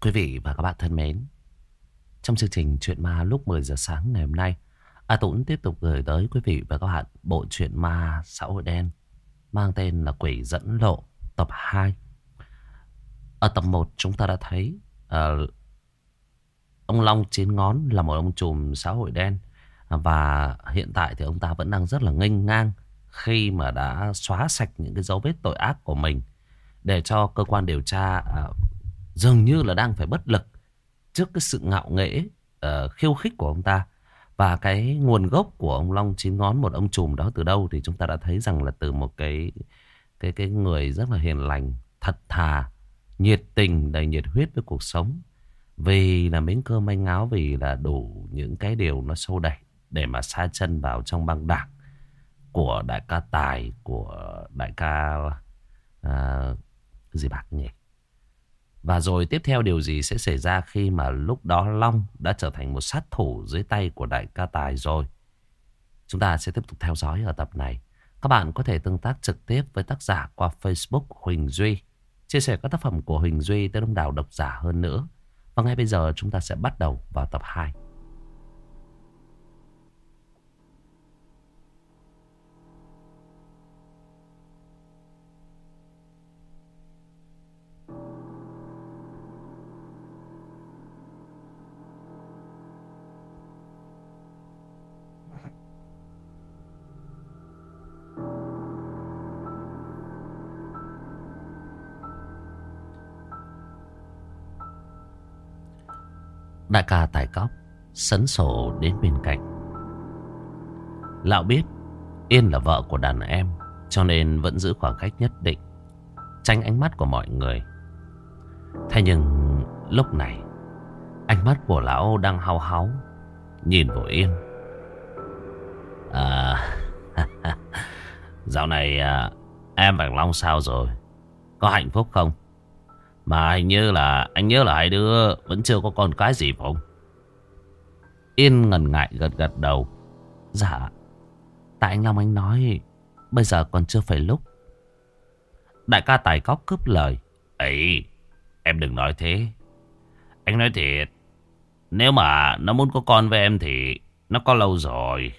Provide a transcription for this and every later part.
Quý vị và các bạn thân mến, trong chương trình Chuyện Ma lúc 10 giờ sáng ngày hôm nay, A Tũng tiếp tục gửi tới quý vị và các bạn bộ truyện ma xã hội đen mang tên là Quỷ dẫn lộ tập 2. Ở tập 1 chúng ta đã thấy uh, ông Long chín ngón là một ông trùm xã hội đen và hiện tại thì ông ta vẫn đang rất là nghênh ngang khi mà đã xóa sạch những cái dấu vết tội ác của mình để cho cơ quan điều tra uh, dường như là đang phải bất lực trước cái sự ngạo nghễ uh, khiêu khích của ông ta và cái nguồn gốc của ông Long chín ngón một ông trùm đó từ đâu thì chúng ta đã thấy rằng là từ một cái cái cái người rất là hiền lành, thật thà, nhiệt tình, đầy nhiệt huyết với cuộc sống. Vì là miếng cơm manh áo vì là đủ những cái điều nó sâu đẩy để mà xa chân vào trong băng đảng của đại ca Tài, của đại ca uh, gì bạc nhỉ? Và rồi tiếp theo điều gì sẽ xảy ra khi mà lúc đó Long đã trở thành một sát thủ dưới tay của đại ca Tài rồi. Chúng ta sẽ tiếp tục theo dõi ở tập này. Các bạn có thể tương tác trực tiếp với tác giả qua Facebook Huỳnh Duy. Chia sẻ các tác phẩm của Huỳnh Duy tới đông đảo độc giả hơn nữa. Và ngay bây giờ chúng ta sẽ bắt đầu vào tập 2. Đại ca tài cóc Sấn sổ đến bên cạnh. Lão biết Yên là vợ của đàn em Cho nên vẫn giữ khoảng cách nhất định Tránh ánh mắt của mọi người. Thế nhưng lúc này Ánh mắt của lão đang hao háo Nhìn vào Yên. À Dạo này à, Em và Long sao rồi? Có hạnh phúc không? Mà hình như là anh nhớ là hai đứa vẫn chưa có con cái gì phải không? Yên ngần ngại gật gật đầu. Dạ. Tại anh Long anh nói bây giờ còn chưa phải lúc. Đại ca tài cóc cướp lời. Ấy, em đừng nói thế. Anh nói thiệt. Nếu mà nó muốn có con với em thì nó có lâu rồi.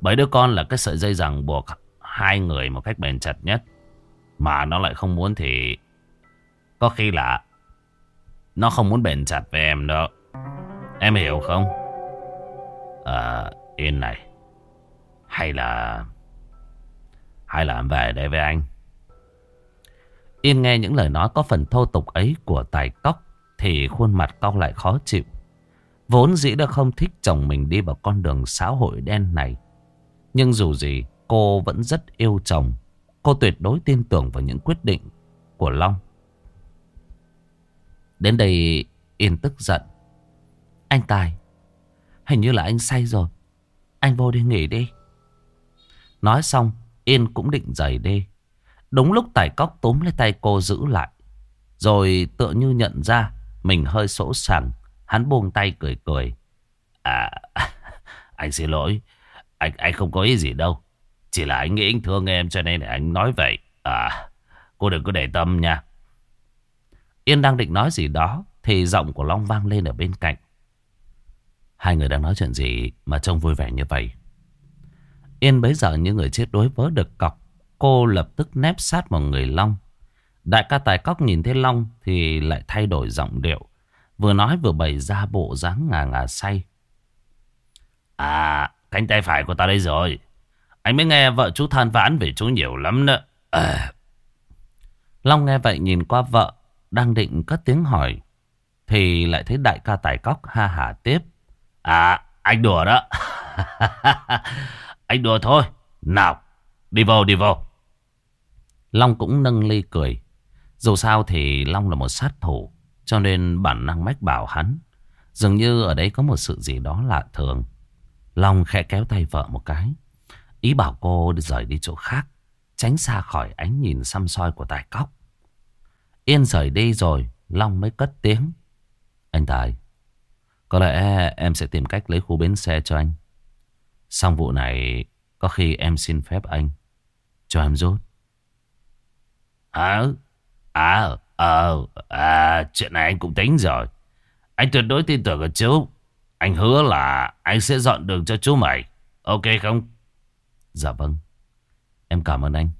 Bởi đứa con là cái sợi dây ràng buộc hai người một cách bền chặt nhất. Mà nó lại không muốn thì có khi là Nó không muốn bền chặt với em đâu Em hiểu không? À Yên này. Hay là Hay là em về đây với anh? Yên nghe những lời nói có phần thô tục ấy của tài cóc Thì khuôn mặt cong lại khó chịu. Vốn dĩ đã không thích chồng mình đi vào con đường xã hội đen này. Nhưng dù gì, cô vẫn rất yêu chồng. Cô tuyệt đối tin tưởng vào những quyết định của Long. Đến đây Yên tức giận. Anh Tài, hình như là anh say rồi. Anh vô đi nghỉ đi. Nói xong, Yên cũng định rời đi. Đúng lúc Tài Cóc túm lấy tay cô giữ lại. Rồi tựa như nhận ra mình hơi sỗ sàng. Hắn buông tay cười cười. À, anh xin lỗi. Anh anh không có ý gì đâu. Chỉ là anh nghĩ anh thương em cho nên anh nói vậy. À, cô đừng có để tâm nha. Yên đang định nói gì đó Thì giọng của Long vang lên ở bên cạnh. Hai người đang nói chuyện gì Mà trông vui vẻ như vậy? Yên bấy giờ như người chết đuối vớ được cọc, Cô lập tức nép sát vào người Long. Đại ca tài cóc nhìn thấy Long Thì lại thay đổi giọng điệu, Vừa nói vừa bày ra bộ dáng ngà ngà say. À cánh tay phải của ta đây rồi. Anh mới nghe vợ chú than vãn về chú nhiều lắm nữa. À. Long nghe vậy nhìn qua vợ đang định cất tiếng hỏi, Thì lại thấy đại ca tài cóc ha hả tiếp. À anh đùa đó. Anh đùa thôi. Nào, đi vô đi vô. Long cũng nâng ly cười. Dù sao thì Long là một sát thủ, Cho nên bản năng mách bảo hắn. Dường như ở đây có một sự gì đó lạ thường. Long khẽ kéo tay vợ một cái. Ý bảo cô rời đi chỗ khác, Tránh xa khỏi ánh nhìn xăm soi của tài cóc. Yên rời đi rồi, Long mới cất tiếng. Anh Tài, có lẽ em sẽ tìm cách lấy khu bến xe cho anh. Xong vụ này, có khi em xin phép anh, cho em rút. À, à, Ờ, à, chuyện này anh cũng tính rồi. Anh tuyệt đối tin tưởng ở chú. Anh hứa là anh sẽ dọn đường cho chú mày. Ok không? Dạ vâng. Em cảm ơn anh.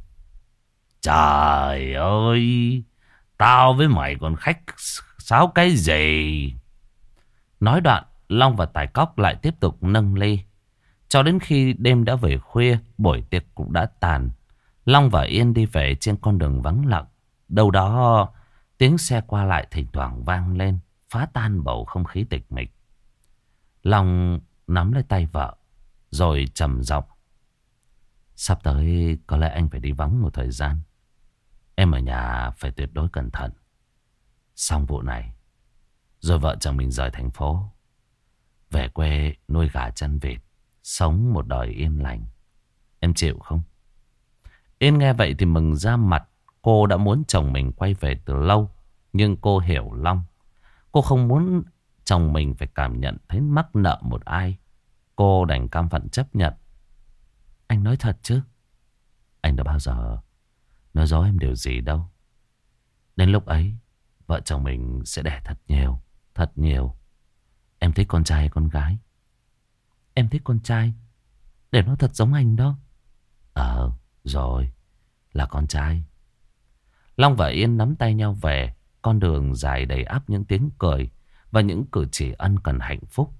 Trời ơi, tao với mày còn khách sáo cái gì? Nói đoạn, Long và Tài Cóc lại tiếp tục nâng ly. Cho đến khi đêm đã về khuya, buổi tiệc cũng đã tàn. Long và Yên đi về trên con đường vắng lặng. Đâu đó, tiếng xe qua lại thỉnh thoảng vang lên, phá tan bầu không khí tịch mịch. Long nắm lấy tay vợ, rồi trầm giọng. Sắp tới có lẽ anh phải đi vắng một thời gian. Em ở nhà phải tuyệt đối cẩn thận. Xong vụ này, rồi vợ chồng mình rời thành phố. Về quê nuôi gà chăn vịt, sống một đời yên lành. Em chịu không? Yên nghe vậy thì mừng ra mặt. Cô đã muốn chồng mình quay về từ lâu. Nhưng cô hiểu Long. Cô không muốn chồng mình phải cảm nhận thấy mắc nợ một ai. Cô đành cam phận chấp nhận. Anh nói thật chứ? Anh đã bao giờ nói dối em điều gì đâu. Đến lúc ấy, vợ chồng mình sẽ đẻ thật nhiều, thật nhiều. Em thích con trai hay con gái? Em thích con trai. Để nó thật giống anh đó. Ờ, rồi. Là con trai. Long và Yên nắm tay nhau về. Con đường dài đầy áp những tiếng cười. Và những cử chỉ ân cần hạnh phúc.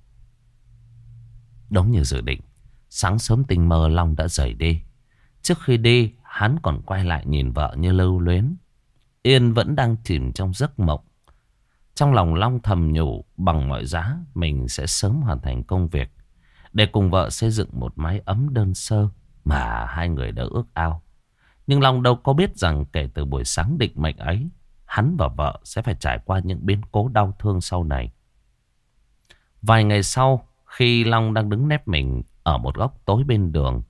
Đúng như dự định. Sáng sớm tình mơ Long đã rời đi. Trước khi đi, hắn còn quay lại nhìn vợ như lưu luyến. Yên vẫn đang chìm trong giấc mộng. Trong lòng Long thầm nhủ bằng mọi giá mình sẽ sớm hoàn thành công việc để cùng vợ xây dựng một mái ấm đơn sơ mà hai người đã ước ao. Nhưng Long đâu có biết rằng kể từ buổi sáng định mệnh ấy, hắn và vợ sẽ phải trải qua những biến cố đau thương sau này. Vài ngày sau, khi Long đang đứng nép mình ở một góc tối bên đường,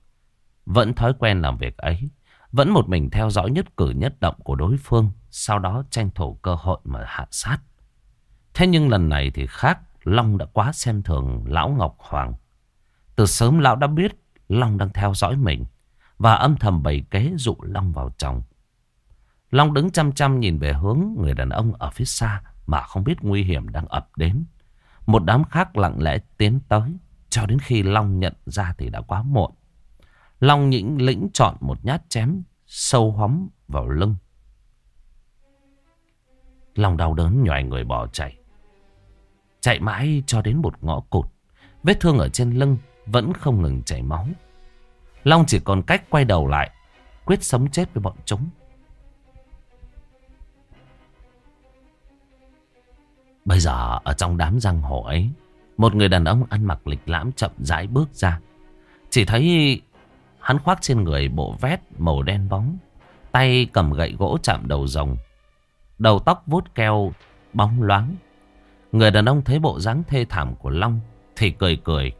vẫn thói quen làm việc ấy, vẫn một mình theo dõi nhất cử nhất động của đối phương, sau đó tranh thủ cơ hội mà hạ sát. Thế nhưng lần này thì khác, Long đã quá xem thường Lão Ngọc Hoàng. Từ sớm Lão đã biết Long đang theo dõi mình và âm thầm bày kế dụ Long vào chồng. Long đứng chăm chăm nhìn về hướng người đàn ông ở phía xa mà không biết nguy hiểm đang ập đến. Một đám khác lặng lẽ tiến tới cho đến khi Long nhận ra thì đã quá muộn. Long nhĩnh lĩnh chọn một nhát chém sâu hóm vào lưng. Long đau đớn nhòi người bỏ chạy. Chạy mãi cho đến một ngõ cụt. Vết thương ở trên lưng vẫn không ngừng chảy máu. Long chỉ còn cách quay đầu lại. Quyết sống chết với bọn chúng. Bây giờ, ở trong đám giang hồ ấy. Một người đàn ông ăn mặc lịch lãm chậm rãi bước ra. Chỉ thấy hắn khoác trên người bộ vét màu đen bóng. Tay cầm gậy gỗ chạm đầu rồng. Đầu tóc vuốt keo bóng loáng. Người đàn ông thấy bộ dáng thê thảm của Long thì cười cười.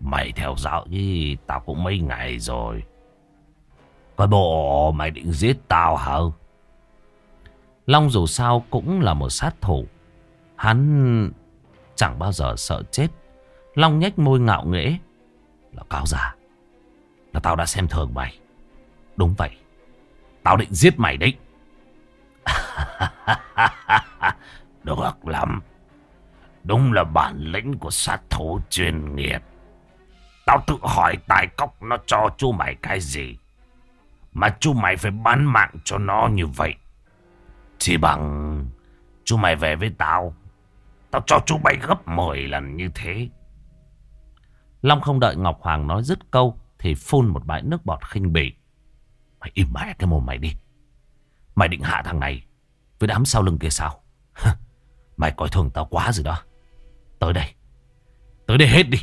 Mày theo dõi đi, tao cũng mấy ngày rồi. Coi bộ mày định giết tao hả? Long dù sao cũng là một sát thủ. Hắn chẳng bao giờ sợ chết. Long nhếch môi ngạo nghễ. Là cao giả. Là tao đã xem thường mày. Đúng vậy. Tao định giết mày đấy. Được lắm. Đúng là bản lĩnh của sát thủ chuyên nghiệp. Tao tự hỏi tài cốc nó cho chú mày cái gì. Mà chú mày phải bán mạng cho nó như vậy. Chỉ bằng chú mày về với tao. Tao cho chú mày gấp 10 lần như thế. Long không đợi Ngọc Hoàng nói dứt câu. Thì phun một bãi nước bọt khinh bỉ. Mày im mẹ cái mồm mày đi. Mày định hạ thằng này với đám sau lưng kia sao? mày coi thường tao quá rồi đó. Tới đây. Tới đây hết đi.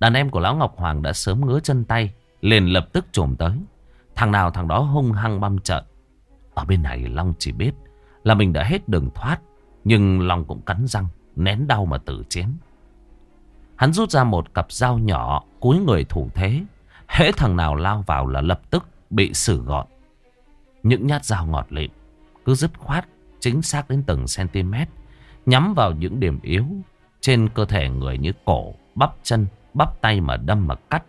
Đàn em của Lão Ngọc Hoàng đã sớm ngứa chân tay. Liền lập tức trồm tới. Thằng nào thằng đó hung hăng băm trợn. Ở bên này Long chỉ biết là mình đã hết đường thoát. Nhưng Long cũng cắn răng. Nén đau mà tử chiến. Hắn rút ra một cặp dao nhỏ. Cúi người thủ thế. Hễ thằng nào lao vào là lập tức bị xử gọn. Những nhát dao ngọt lịm. Cứ dứt khoát. Chính xác đến từng cm. Nhắm vào những điểm yếu. Trên cơ thể người như cổ, bắp chân, bắp tay mà đâm mà cắt.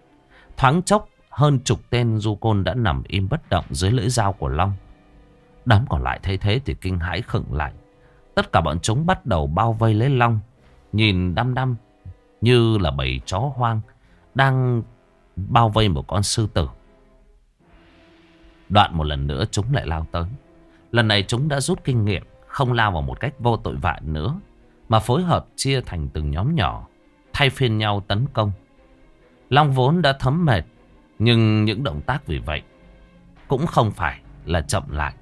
Thoáng chốc hơn chục tên du côn đã nằm im bất động dưới lưỡi dao của Long. Đám còn lại thấy thế thì kinh hãi khựng lại. Tất cả bọn chúng bắt đầu bao vây lấy Long. Nhìn đăm đăm như là bầy chó hoang đang bao vây một con sư tử. Đoạn một lần nữa chúng lại lao tới. Lần này chúng đã rút kinh nghiệm, không lao vào một cách vô tội vạ nữa, mà phối hợp chia thành từng nhóm nhỏ, thay phiên nhau tấn công. Long vốn đã thấm mệt, nhưng những động tác vì vậy cũng không phải là chậm lại.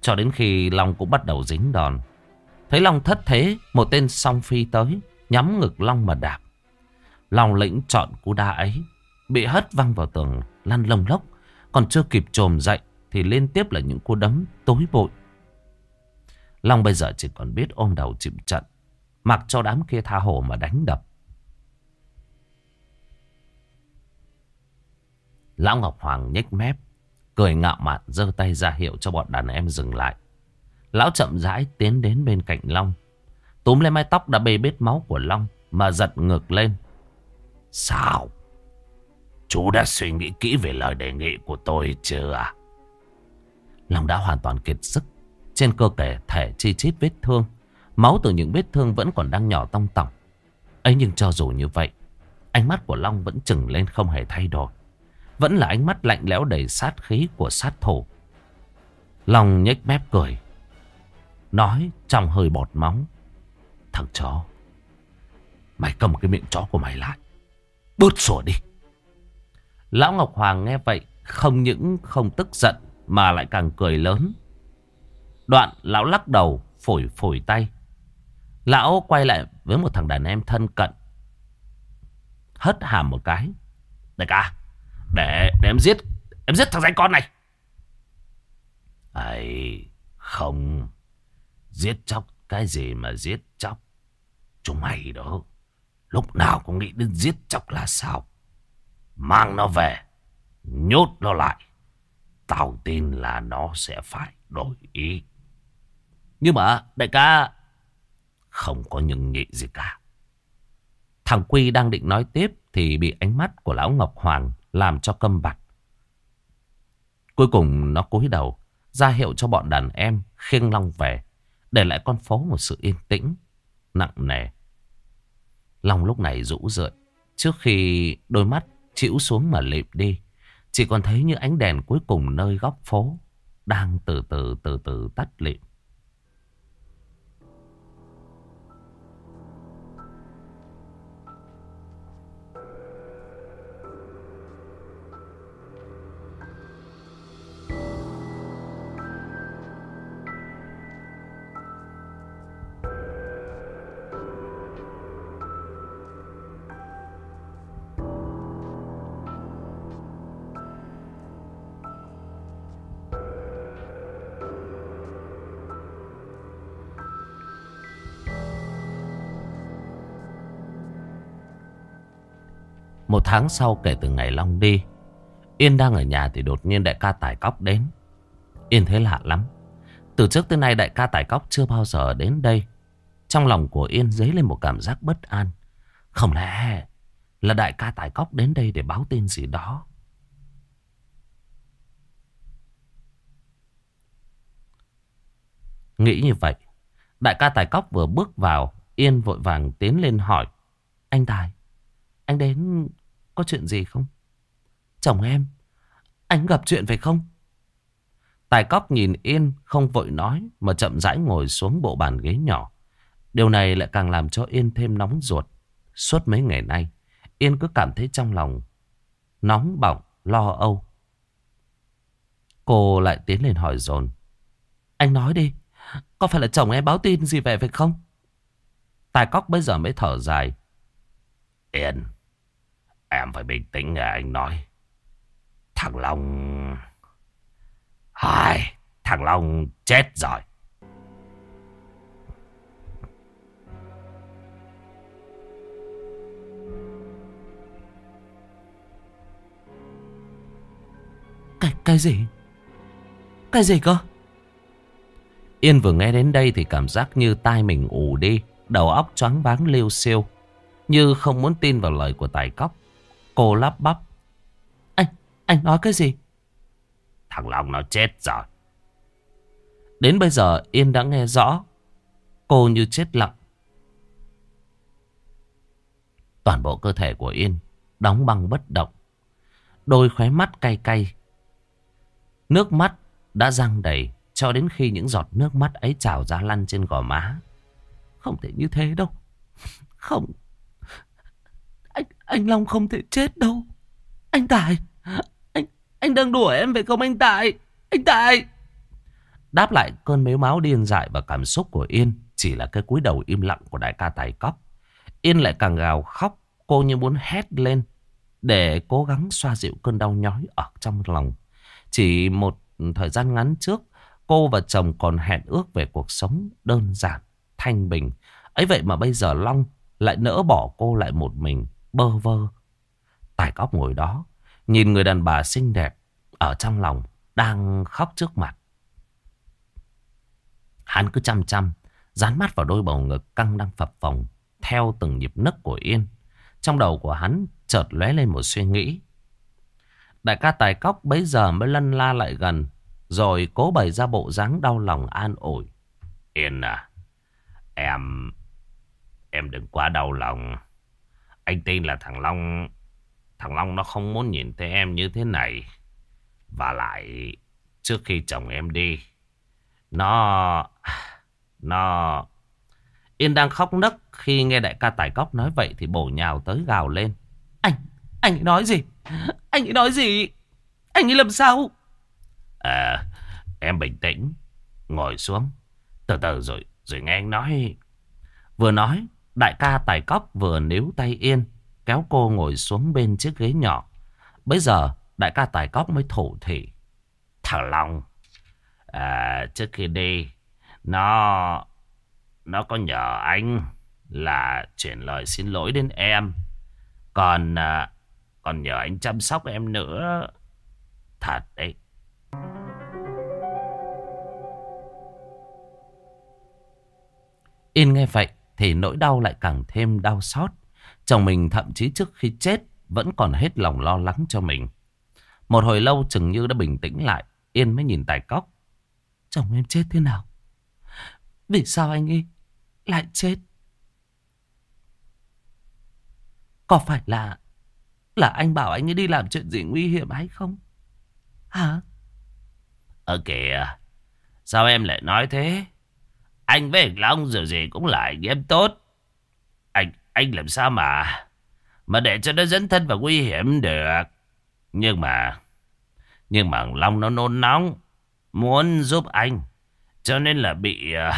Cho đến khi Long cũng bắt đầu dính đòn. Thấy Long thất thế, một tên song phi tới, nhắm ngực Long mà đạp. Long lĩnh chọn cú đa ấy, bị hất văng vào tường, lăn lông lốc. Còn chưa kịp trồm dậy thì liên tiếp là những cú đấm tối bội. Long bây giờ chỉ còn biết ôm đầu chịu trận, mặc cho đám kia tha hồ mà đánh đập. Lão Ngọc Hoàng nhếch mép, cười ngạo mạn giơ tay ra hiệu cho bọn đàn em dừng lại. Lão chậm rãi tiến đến bên cạnh Long, túm lên mái tóc đã bê bết máu của Long mà giật ngược lên. Sao? Chú đã suy nghĩ kỹ về lời đề nghị của tôi chưa? Long đã hoàn toàn kiệt sức. Trên cơ thể thể chi chít vết thương. Máu từ những vết thương vẫn còn đang nhỏ tông tỏng ấy nhưng cho dù như vậy, ánh mắt của Long vẫn chừng lên không hề thay đổi. Vẫn là ánh mắt lạnh lẽo đầy sát khí của sát thủ. Long nhếch mép cười. Nói trong hơi bọt móng. Thằng chó. Mày cầm cái miệng chó của mày lại. Bớt sủa đi. Lão Ngọc Hoàng nghe vậy. Không những không tức giận. Mà lại càng cười lớn. Đoạn lão lắc đầu. Phổi phổi tay. Lão quay lại với một thằng đàn em thân cận. Hất hàm một cái. Đại ca. Để, để em giết Em giết thằng danh con này ấy không Giết chóc cái gì mà giết chóc? Chúng mày đó Lúc nào cũng nghĩ đến giết chóc là sao? Mang nó về Nhốt nó lại. Tao tin là nó sẽ phải đổi ý. Nhưng mà đại ca Không có những nghị gì cả. Thằng Quy đang định nói tiếp Thì bị ánh mắt của lão Ngọc Hoàng làm cho câm bặt. Cuối cùng nó cúi đầu, ra hiệu cho bọn đàn em khiêng Long về, để lại con phố một sự yên tĩnh, nặng nề. Long lúc này rũ rượi, trước khi đôi mắt chịu xuống mà lịp đi, chỉ còn thấy như ánh đèn cuối cùng nơi góc phố đang từ từ từ từ tắt lịm. Một tháng sau kể từ ngày Long đi, Yên đang ở nhà thì đột nhiên đại ca tài cóc đến. Yên thấy lạ lắm. Từ trước tới nay đại ca tài cóc chưa bao giờ đến đây. Trong lòng của Yên dấy lên một cảm giác bất an. Không lẽ là đại ca tài cóc đến đây để báo tin gì đó? Nghĩ như vậy, Đại ca tài cóc vừa bước vào, Yên vội vàng tiến lên hỏi, Anh Tài, Anh đến có chuyện gì không? Chồng em, anh gặp chuyện phải không? Tài cóc nhìn Yên không vội nói mà chậm rãi ngồi xuống bộ bàn ghế nhỏ. Điều này lại càng làm cho Yên thêm nóng ruột. Suốt mấy ngày nay, Yên cứ cảm thấy trong lòng nóng bỏng, lo âu. Cô lại tiến lên hỏi dồn Anh nói đi, có phải là chồng em báo tin gì về phải không? Tài cóc bây giờ mới thở dài. Yên, Em phải bình tĩnh nghe anh nói. Thằng Long... Hai, thằng Long chết rồi. Cái, cái gì? Cái gì cơ? Yên vừa nghe đến đây thì cảm giác như tai mình ù đi. Đầu óc choáng váng liêu siêu. Như không muốn tin vào lời của tài cóc. Cô lắp bắp. Anh, anh nói cái gì? Thằng Long nó chết rồi. Đến bây giờ Yên đã nghe rõ. Cô như chết lặng. Toàn bộ cơ thể của Yên đóng băng bất động. Đôi khóe mắt cay cay. Nước mắt đã răng đầy cho đến khi những giọt nước mắt ấy trào ra lăn trên gò má. Không thể như thế đâu. Không. Anh, anh Long không thể chết đâu. Anh Tài. Anh, anh đang đùa em phải không anh Tài? Anh Tài. Đáp lại cơn mếu máu điên dại và cảm xúc của Yên chỉ là cái cúi đầu im lặng của đại ca Tài Cóc. Yên lại càng gào khóc. Cô như muốn hét lên để cố gắng xoa dịu cơn đau nhói ở trong lòng. Chỉ một thời gian ngắn trước, cô và chồng còn hẹn ước về cuộc sống đơn giản, thanh bình. ấy vậy mà bây giờ Long lại nỡ bỏ cô lại một mình, bơ vơ. Tài cóc ngồi đó, nhìn người đàn bà xinh đẹp ở trong lòng, đang khóc trước mặt. Hắn cứ chăm chăm, dán mắt vào đôi bầu ngực căng đang phập phồng, theo từng nhịp nấc của Yên. Trong đầu của hắn chợt lóe lên một suy nghĩ. Đại ca tài cóc bấy giờ mới lân la lại gần, rồi cố bày ra bộ dáng đau lòng an ủi. Yên à, em, em đừng quá đau lòng. Anh tin là thằng Long, thằng Long nó không muốn nhìn thấy em như thế này. Và lại, trước khi chồng em đi, nó, nó... Yên đang khóc nấc khi nghe đại ca tài cóc nói vậy thì bổ nhào tới gào lên. Anh, anh ấy nói gì? Anh ấy nói gì? Anh ấy làm sao? À, em bình tĩnh, ngồi xuống, từ từ rồi, rồi nghe anh nói. Vừa nói, đại ca tài cóc vừa níu tay Yên, kéo cô ngồi xuống bên chiếc ghế nhỏ. Bây giờ, đại ca tài cóc mới thủ thị. Thằng Long, à, trước khi đi, nó, nó có nhờ anh là chuyển lời xin lỗi đến em. Còn, à, còn nhờ anh chăm sóc em nữa. Thật đấy. Yên nghe vậy thì nỗi đau lại càng thêm đau xót. Chồng mình thậm chí trước khi chết vẫn còn hết lòng lo lắng cho mình. Một hồi lâu chừng như đã bình tĩnh lại, Yên mới nhìn tài cóc. Chồng em chết thế nào? Vì sao anh ấy lại chết? Có phải là là anh bảo anh ấy đi làm chuyện gì nguy hiểm hay không? Hả? Ờ kìa, sao em lại nói thế? Anh với anh Long dù gì cũng là anh em tốt. Anh anh làm sao mà mà để cho nó dẫn thân vào nguy hiểm được. Nhưng mà nhưng mà Long nó nôn nóng muốn giúp anh cho nên là bị uh,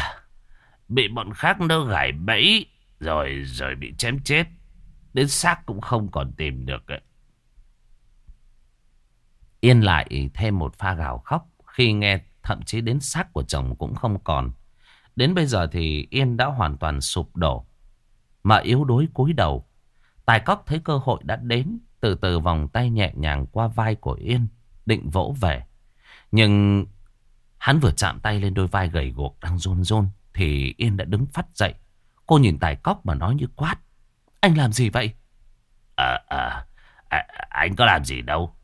bị bọn khác nó gài bẫy rồi rồi bị chém chết. Đến xác cũng không còn tìm được ấy. Yên lại thêm một pha gào khóc khi nghe thậm chí đến xác của chồng cũng không còn. Đến bây giờ thì Yên đã hoàn toàn sụp đổ. Mà yếu đuối cúi đầu. Tài cóc thấy cơ hội đã đến. Từ từ vòng tay nhẹ nhàng qua vai của Yên. Định vỗ về. Nhưng hắn vừa chạm tay lên đôi vai gầy guộc đang run run. Thì Yên đã đứng phát dậy. Cô nhìn tài cóc mà nói như quát. Anh làm gì vậy? À, à, à, anh có làm gì đâu.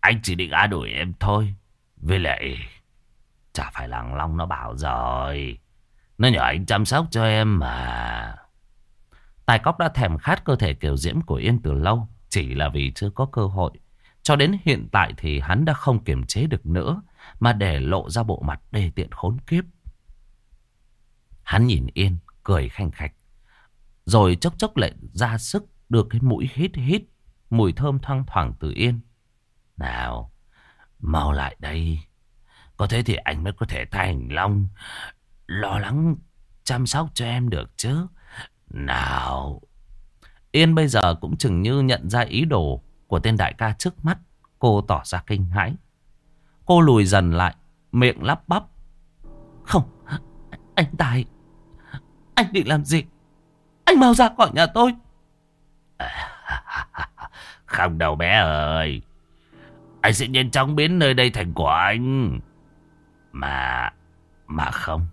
Anh chỉ định á đuổi em thôi. Với lại, chả phải làng Long nó bảo rồi. Nó nhờ anh chăm sóc cho em mà. Tài cóc đã thèm khát cơ thể kiểu diễm của Yên từ lâu. Chỉ là vì chưa có cơ hội. Cho đến hiện tại thì hắn đã không kiềm chế được nữa. Mà để lộ ra bộ mặt đề tiện khốn kiếp. Hắn nhìn Yên, cười khanh khạch. Rồi chốc chốc lại ra sức đưa cái mũi hít hít. Mùi thơm thoang thoảng từ Yên. Nào, mau lại đây. Có thế thì anh mới có thể thay hình long. Lo lắng chăm sóc cho em được chứ. Nào. Yên bây giờ cũng chừng như nhận ra ý đồ của tên đại ca trước mắt. Cô tỏ ra kinh hãi. Cô lùi dần lại, miệng lắp bắp. Không, anh Tài, anh định làm gì? Anh mau ra khỏi nhà tôi. Không đâu bé ơi. Anh sẽ nhanh chóng biến nơi đây thành của anh. Mà... Mà không.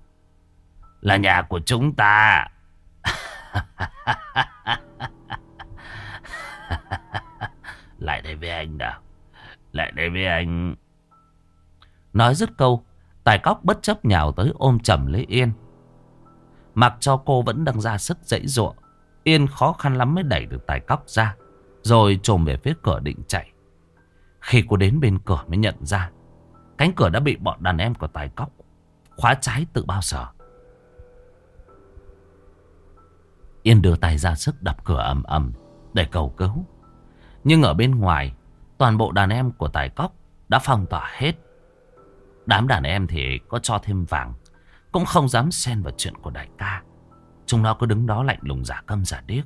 Là nhà của chúng ta. Lại đây với anh nào. Lại đây với anh. Nói dứt câu. Tài cóc bất chấp nhào tới ôm chầm lấy Yên. Mặc cho cô vẫn đang ra sức dãy ruộng. Yên khó khăn lắm mới đẩy được tài cóc ra. Rồi trồm về phía cửa định chạy. Khi cô đến bên cửa mới nhận ra. Cánh cửa đã bị bọn đàn em của tài cóc khóa trái từ bao giờ. Yên đưa tay ra sức đập cửa ầm ầm để cầu cứu. Nhưng ở bên ngoài, toàn bộ đàn em của tài cóc đã phong tỏa hết. Đám đàn em thì có cho thêm vàng, cũng không dám xen vào chuyện của đại ca. Chúng nó cứ đứng đó lạnh lùng giả câm giả điếc.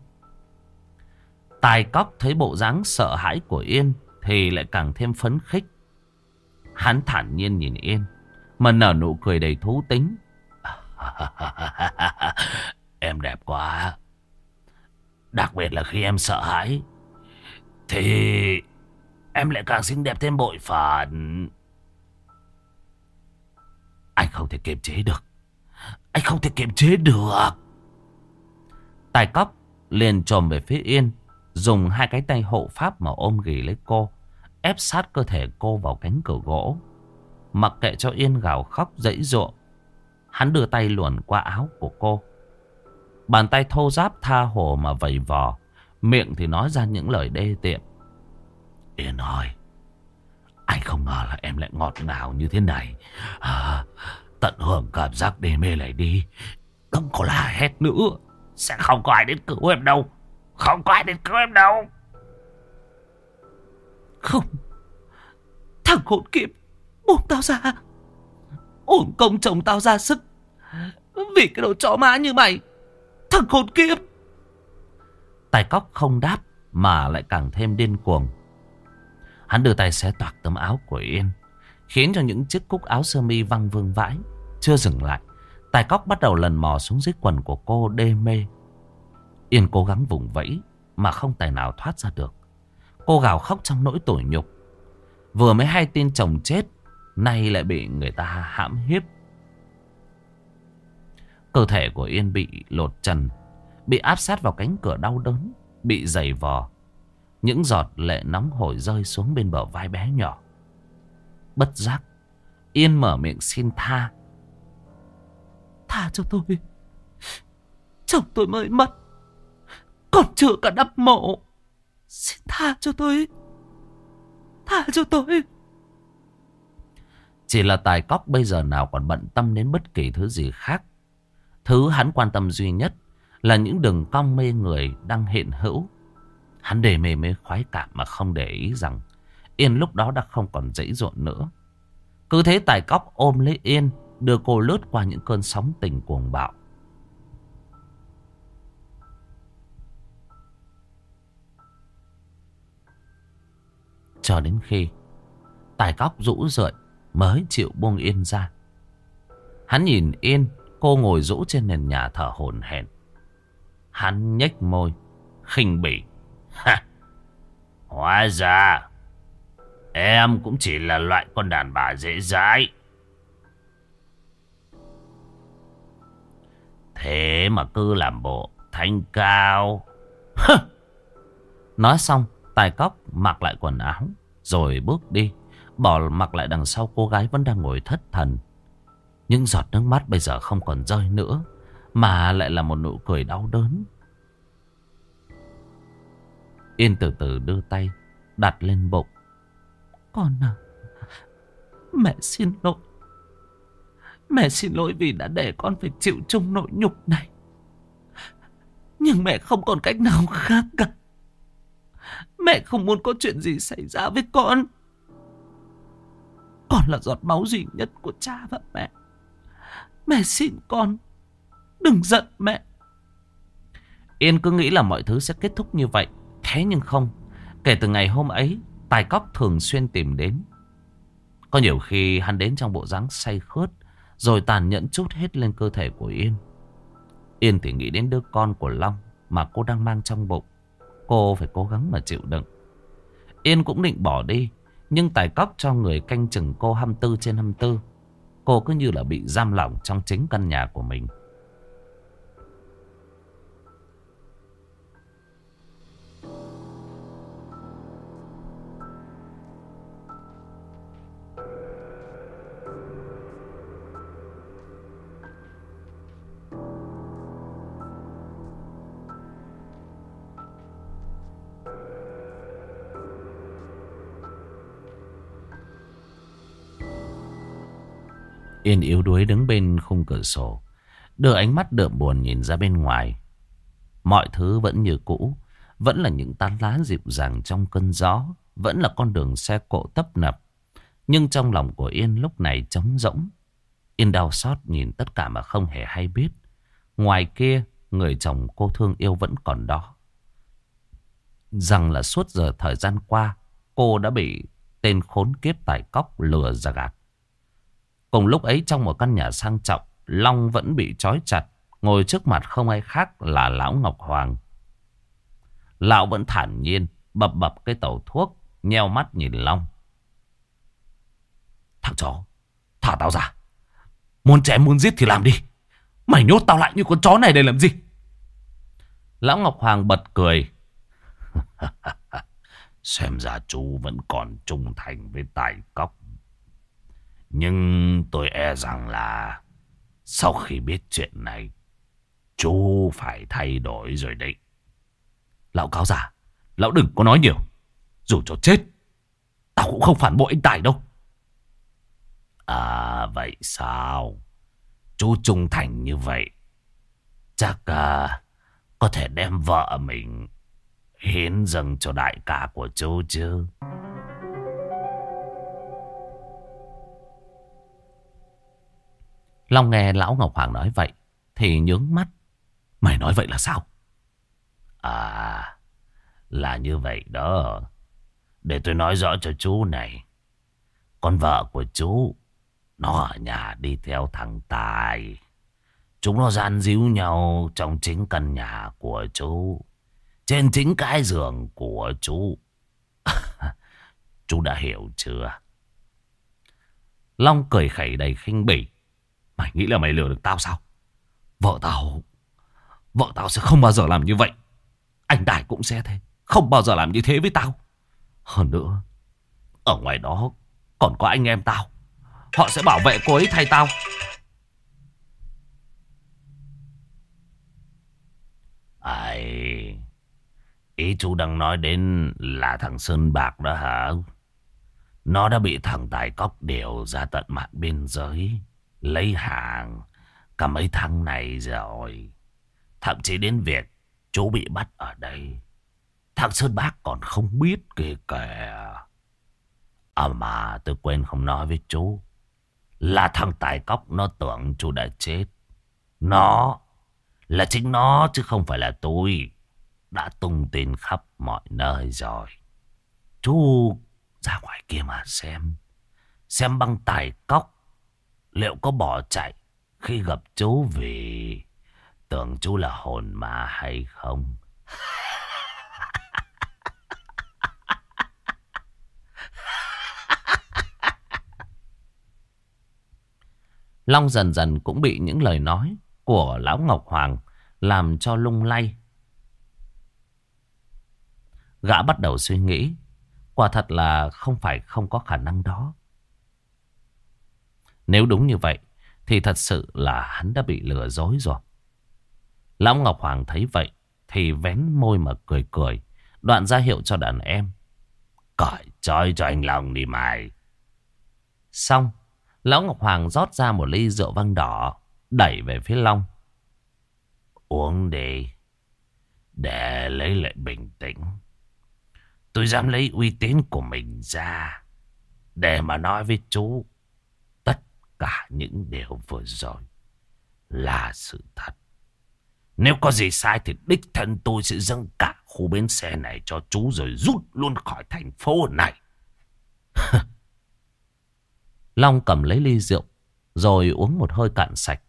Tài cóc thấy bộ dáng sợ hãi của Yên thì lại càng thêm phấn khích. Hắn thản nhiên nhìn Yên, mà nở nụ cười đầy thú tính. em đẹp quá. Đặc biệt là khi em sợ hãi. Thì Em lại càng xinh đẹp thêm bội phần Anh không thể kiềm chế được. Anh không thể kiềm chế được. Tài cóc liền trồm về phía Yên, Dùng hai cái tay hộ pháp mà ôm ghì lấy cô, Ép sát cơ thể cô vào cánh cửa gỗ. Mặc kệ cho Yên gào khóc dãy ruộng, Hắn đưa tay luồn qua áo của cô Bàn tay thô giáp tha hồ mà vầy vò. Miệng thì nói ra những lời đê tiện. Yên ơi. Anh không ngờ là em lại ngọt ngào như thế này. À, tận hưởng cảm giác đê mê này đi. Không có la hét nữa. Sẽ không có ai đến cứu em đâu. Không có ai đến cứu em đâu. Không. Thằng hồn kiếp. Buông tao ra. Uổng công chồng tao ra sức. Vì cái đồ chó má như mày. Thằng khốn kiếp. Tài cóc không đáp mà lại càng thêm điên cuồng. Hắn đưa tay xé toạc tấm áo của Yên. Khiến cho những chiếc cúc áo sơ mi văng vương vãi. Chưa dừng lại. Tài cóc bắt đầu lần mò xuống dưới quần của cô đê mê. Yên cố gắng vùng vẫy mà không tài nào thoát ra được. Cô gào khóc trong nỗi tủi nhục. Vừa mới hay tin chồng chết, nay lại bị người ta hãm hiếp. Cơ thể của Yên bị lột trần, bị áp sát vào cánh cửa đau đớn, bị dày vò. Những giọt lệ nóng hổi rơi xuống bên bờ vai bé nhỏ. Bất giác, Yên mở miệng xin tha. Tha cho tôi. Chồng tôi mới mất. Còn chưa cả đắp mộ. Xin tha cho tôi. Tha cho tôi. Chỉ là tài cóc bây giờ nào còn bận tâm đến bất kỳ thứ gì khác. Thứ hắn quan tâm duy nhất là những đường cong mê người đang hiện hữu. Hắn để mê mê khoái cảm mà không để ý rằng Yên lúc đó đã không còn dãy ruộng nữa. Cứ thế tài cóc ôm lấy Yên, đưa cô lướt qua những cơn sóng tình cuồng bạo. Cho đến khi tài cóc rũ rượi mới chịu buông Yên ra. Hắn nhìn Yên Cô ngồi rũ trên nền nhà thở hổn hển. Hắn nhếch môi, khinh bỉ. Ha! Hóa ra, em cũng chỉ là loại con đàn bà dễ dãi. Thế mà cứ làm bộ thanh cao. Nói xong, tài cóc mặc lại quần áo, rồi bước đi. Bỏ mặc lại đằng sau cô gái vẫn đang ngồi thất thần. Những giọt nước mắt bây giờ không còn rơi nữa, Mà lại là một nụ cười đau đớn. Yên từ từ đưa tay, Đặt lên bụng. Con à Mẹ xin lỗi. Mẹ xin lỗi vì đã để con phải chịu chung nỗi nhục này. Nhưng mẹ không còn cách nào khác cả. Mẹ không muốn có chuyện gì xảy ra với con. Con là giọt máu duy nhất của cha và mẹ. Mẹ xin con. Đừng giận mẹ. Yên cứ nghĩ là mọi thứ sẽ kết thúc như vậy. Thế nhưng không. Kể từ ngày hôm ấy, tài cóc thường xuyên tìm đến. Có nhiều khi hắn đến trong bộ dáng say khướt, rồi tàn nhẫn chút hết lên cơ thể của Yên. Yên thì nghĩ đến đứa con của Long mà cô đang mang trong bụng. Cô phải cố gắng mà chịu đựng. Yên cũng định bỏ đi, nhưng tài cóc cho người canh chừng cô 24 trên 24. Cô cứ như là bị giam lỏng trong chính căn nhà của mình. Yên yếu đuối đứng bên khung cửa sổ. Đưa ánh mắt đượm buồn nhìn ra bên ngoài. Mọi thứ vẫn như cũ. Vẫn là những tán lá dịu dàng trong cơn gió. Vẫn là con đường xe cộ tấp nập. Nhưng trong lòng của Yên lúc này trống rỗng. Yên đau xót nhìn tất cả mà không hề hay biết. Ngoài kia, người chồng cô thương yêu vẫn còn đó. Rằng là suốt giờ thời gian qua, cô đã bị tên khốn kiếp tài cóc lừa ra gạt. Cùng lúc ấy trong một căn nhà sang trọng, Long vẫn bị trói chặt, ngồi trước mặt không ai khác là Lão Ngọc Hoàng. Lão vẫn thản nhiên, bập bập cái tàu thuốc, nheo mắt nhìn Long. Thằng chó, thả tao ra. Muốn chém muốn giết thì làm đi. Mày nhốt tao lại như con chó này để làm gì? Lão Ngọc Hoàng bật cười. Xem ra chú vẫn còn trung thành với tài cóc. Nhưng tôi e rằng là sau khi biết chuyện này, chú phải thay đổi rồi đấy. Lão cáo giả, lão đừng có nói nhiều. Dù cho chết, tao cũng không phản bội anh Tài đâu. À vậy sao? Chú trung thành như vậy. Chắc à, có thể đem vợ mình hiến dâng cho đại ca của chú chứ. Long nghe Lão Ngọc Hoàng nói vậy thì nhướng mắt. Mày nói vậy là sao? À, là như vậy đó. Để tôi nói rõ cho chú này. Con vợ của chú, nó ở nhà đi theo thằng Tài. Chúng nó gian díu nhau trong chính căn nhà của chú. Trên chính cái giường của chú. chú đã hiểu chưa? Long cười khẩy đầy khinh bỉ. Mày nghĩ là mày lừa được tao sao? Vợ tao... Vợ tao sẽ không bao giờ làm như vậy. Anh Tài cũng sẽ thế. Không bao giờ làm như thế với tao. Hơn nữa, ở ngoài đó còn có anh em tao. Họ sẽ bảo vệ cô ấy thay tao. Ai... Ý chú đang nói đến là thằng Sơn Bạc đó hả? Nó đã bị thằng Tài Cóc đều ra tận mạng biên giới. Lấy hàng cả mấy tháng này rồi. Thậm chí đến việc chú bị bắt ở đây. Thằng Sơn Bác còn không biết kìa kìa. À mà, tôi quên không nói với chú. Là thằng Tài Cóc nó tưởng chú đã chết. Nó là chính nó chứ không phải là tôi. Đã tung tin khắp mọi nơi rồi. Chú ra ngoài kia mà xem. Xem băng Tài Cóc liệu có bỏ chạy khi gặp chú vì tưởng chú là hồn ma hay không? Long dần dần cũng bị những lời nói của Lão Ngọc Hoàng làm cho lung lay. Gã bắt đầu suy nghĩ, quả thật là không phải không có khả năng đó. Nếu đúng như vậy, thì thật sự là hắn đã bị lừa dối rồi. Lão Ngọc Hoàng thấy vậy, thì vén môi mà cười cười, đoạn ra hiệu cho đàn em. Cởi trói cho anh lòng đi mày. Xong, Lão Ngọc Hoàng rót ra một ly rượu vang đỏ, đẩy về phía Long. Uống đi, để lấy lại bình tĩnh. Tôi dám lấy uy tín của mình ra, để mà nói với chú cả những điều vừa rồi là sự thật. Nếu có gì sai thì đích thân tôi sẽ dâng cả khu bến xe này cho chú rồi rút luôn khỏi thành phố này. Long cầm lấy ly rượu, rồi uống một hơi cạn sạch,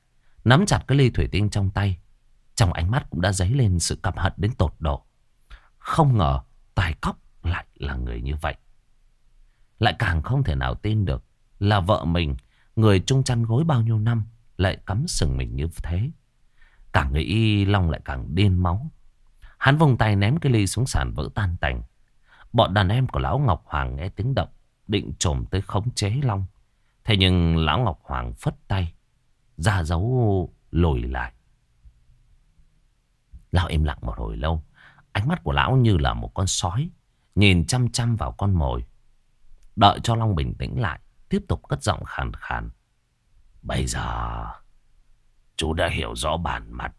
nắm chặt cái ly thủy tinh trong tay. Trong ánh mắt cũng đã dấy lên sự căm hận đến tột độ. Không ngờ tài cóc lại là người như vậy. Lại càng không thể nào tin được là vợ mình, người chung chăn gối bao nhiêu năm, lại cắm sừng mình như thế. Càng nghĩ Long lại càng điên máu. Hắn vùng tay ném cái ly xuống sàn vỡ tan tành. Bọn đàn em của Lão Ngọc Hoàng nghe tiếng động, định trồm tới khống chế Long. Thế nhưng Lão Ngọc Hoàng phất tay, ra dấu lùi lại. Lão im lặng một hồi lâu. Ánh mắt của Lão như là một con sói, nhìn chăm chăm vào con mồi. Đợi cho Long bình tĩnh lại, tiếp tục cất giọng khàn khàn. Bây giờ chú đã hiểu rõ bản mặt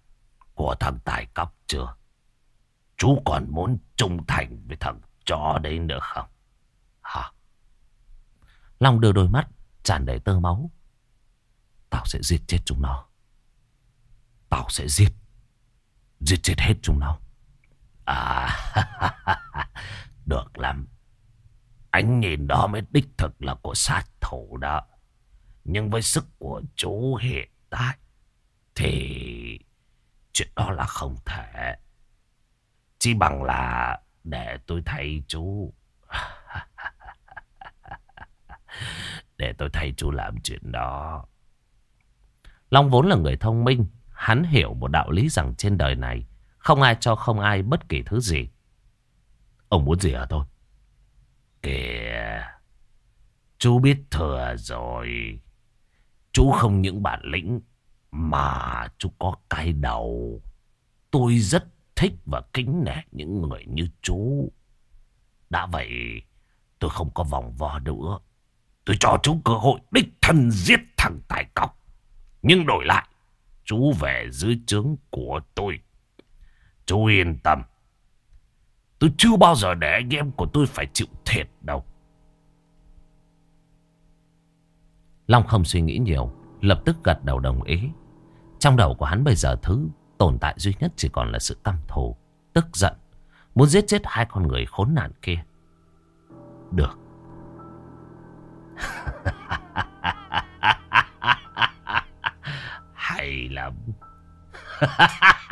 của thằng Tài Cóc chưa? Chú còn muốn trung thành với thằng chó đấy nữa không? Hả? Long đưa đôi mắt tràn đầy tơ máu. Tao sẽ giết chết chúng nó. Tao sẽ giết. Giết chết hết chúng nó. À, được lắm. Anh nhìn đó mới đích thực là của sát thủ đó. Nhưng với sức của chú hiện tại, thì chuyện đó là không thể. Chỉ bằng là để tôi thay chú. để tôi thay chú làm chuyện đó. Long vốn là người thông minh. Hắn hiểu một đạo lý rằng trên đời này không ai cho không ai bất kỳ thứ gì. Ông muốn gì hả tôi? Kìa, chú biết thừa rồi. Chú không những bản lĩnh mà chú có cái đầu. Tôi rất thích và kính nể những người như chú. Đã vậy, tôi không có vòng vo nữa. Tôi cho chú cơ hội đích thân giết thằng Tài Cọc. Nhưng đổi lại, chú về dưới trướng của tôi. Chú yên tâm. Tôi chưa bao giờ để anh em của tôi phải chịu thiệt đâu. Long không suy nghĩ nhiều, lập tức gật đầu đồng ý. Trong đầu của hắn bây giờ thứ tồn tại duy nhất chỉ còn là sự căm thù, tức giận, muốn giết chết hai con người khốn nạn kia. Được. Hay lắm.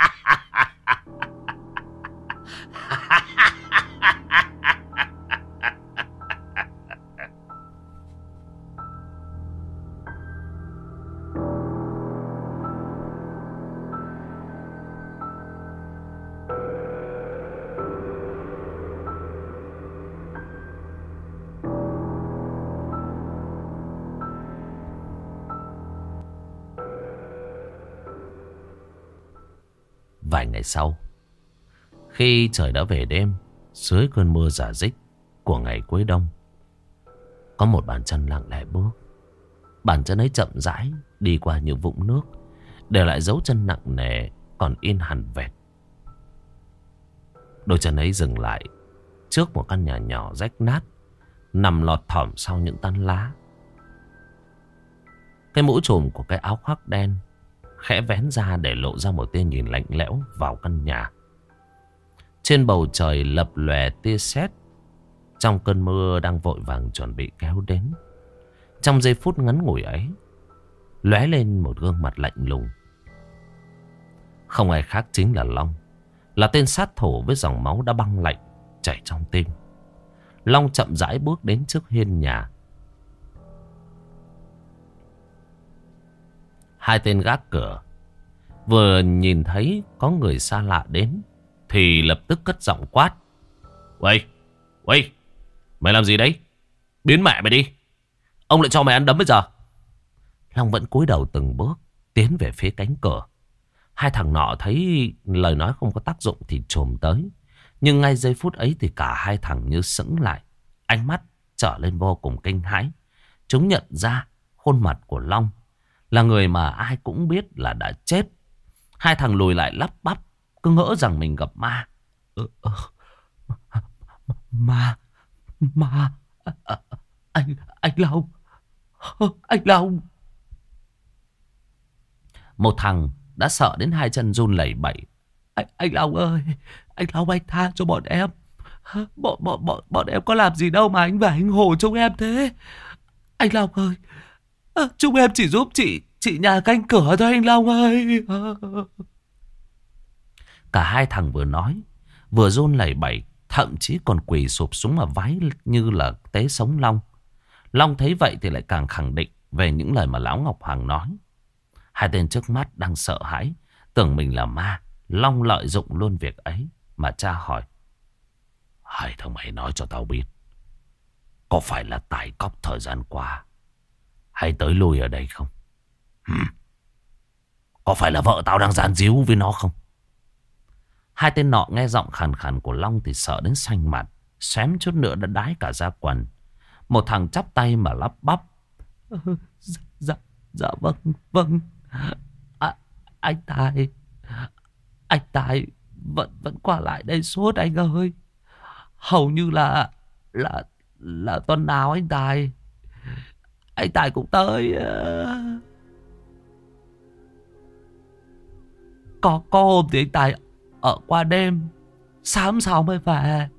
Vài ngày sau, khi trời đã về đêm, dưới cơn mưa giả dích của ngày cuối đông, có một bàn chân lặng lẽ bước. Bàn chân ấy chậm rãi đi qua những vũng nước, để lại dấu chân nặng nề còn in hẳn vẹt. Đôi chân ấy dừng lại trước một căn nhà nhỏ rách nát, nằm lọt thỏm sau những tán lá. Cái mũ trùm của cái áo khoác đen khẽ vén ra để lộ ra một tia nhìn lạnh lẽo vào căn nhà. Trên bầu trời lập lòe tia sét trong cơn mưa đang vội vàng chuẩn bị kéo đến. Trong giây phút ngắn ngủi ấy, lóe lên một gương mặt lạnh lùng. Không ai khác chính là Long, là tên sát thủ với dòng máu đã băng lạnh chảy trong tim. Long chậm rãi bước đến trước hiên nhà. Hai tên gác cửa vừa nhìn thấy có người xa lạ đến thì lập tức cất giọng quát. Quay, quay, mày làm gì đấy? Biến mẹ mày đi. Ông lại cho mày ăn đấm bây giờ. Long vẫn cúi đầu từng bước tiến về phía cánh cửa. Hai thằng nọ thấy lời nói không có tác dụng thì trồm tới. Nhưng ngay giây phút ấy thì cả hai thằng như sững lại. Ánh mắt trở lên vô cùng kinh hãi. Chúng nhận ra khuôn mặt của Long là người mà ai cũng biết là đã chết. Hai thằng lùi lại lắp bắp, cứ ngỡ rằng mình gặp ma. Ừ, ừ, ma, ma, anh, anh Long, anh Long. Một thằng đã sợ đến hai chân run lẩy bẩy. Anh, anh Long ơi, anh Long anh tha cho bọn em. Bọn, bọn, bọn, bọn em có làm gì đâu mà anh và anh hổ chúng em thế. Anh Long ơi, À, chúng em chỉ giúp chị Chị nhà canh cửa thôi anh Long ơi. Cả hai thằng vừa nói, Vừa rôn lẩy bẩy, Thậm chí còn quỳ sụp xuống mà vái Như là tế sống Long. Long thấy vậy thì lại càng khẳng định Về những lời mà Lão Ngọc Hoàng nói. Hai tên trước mắt đang sợ hãi, Tưởng mình là ma, Long lợi dụng luôn việc ấy Mà cha hỏi. Hai thằng mày nói cho tao biết, Có phải là tài cóc thời gian qua hay tới lui ở đây không? Hmm. Có phải là vợ tao đang gian díu với nó không? Hai tên nọ nghe giọng khàn khàn của Long thì sợ đến xanh mặt. Xém chút nữa đã đái cả ra quần. Một thằng chắp tay mà lắp bắp. dạ, dạ, Dạ vâng, vâng. À, anh Tài, anh Tài vẫn vẫn qua lại đây suốt anh ơi. Hầu như là là là tuần nào anh Tài anh Tài cũng tới có có hôm thì anh Tài ở qua đêm. Sáng sau mới về.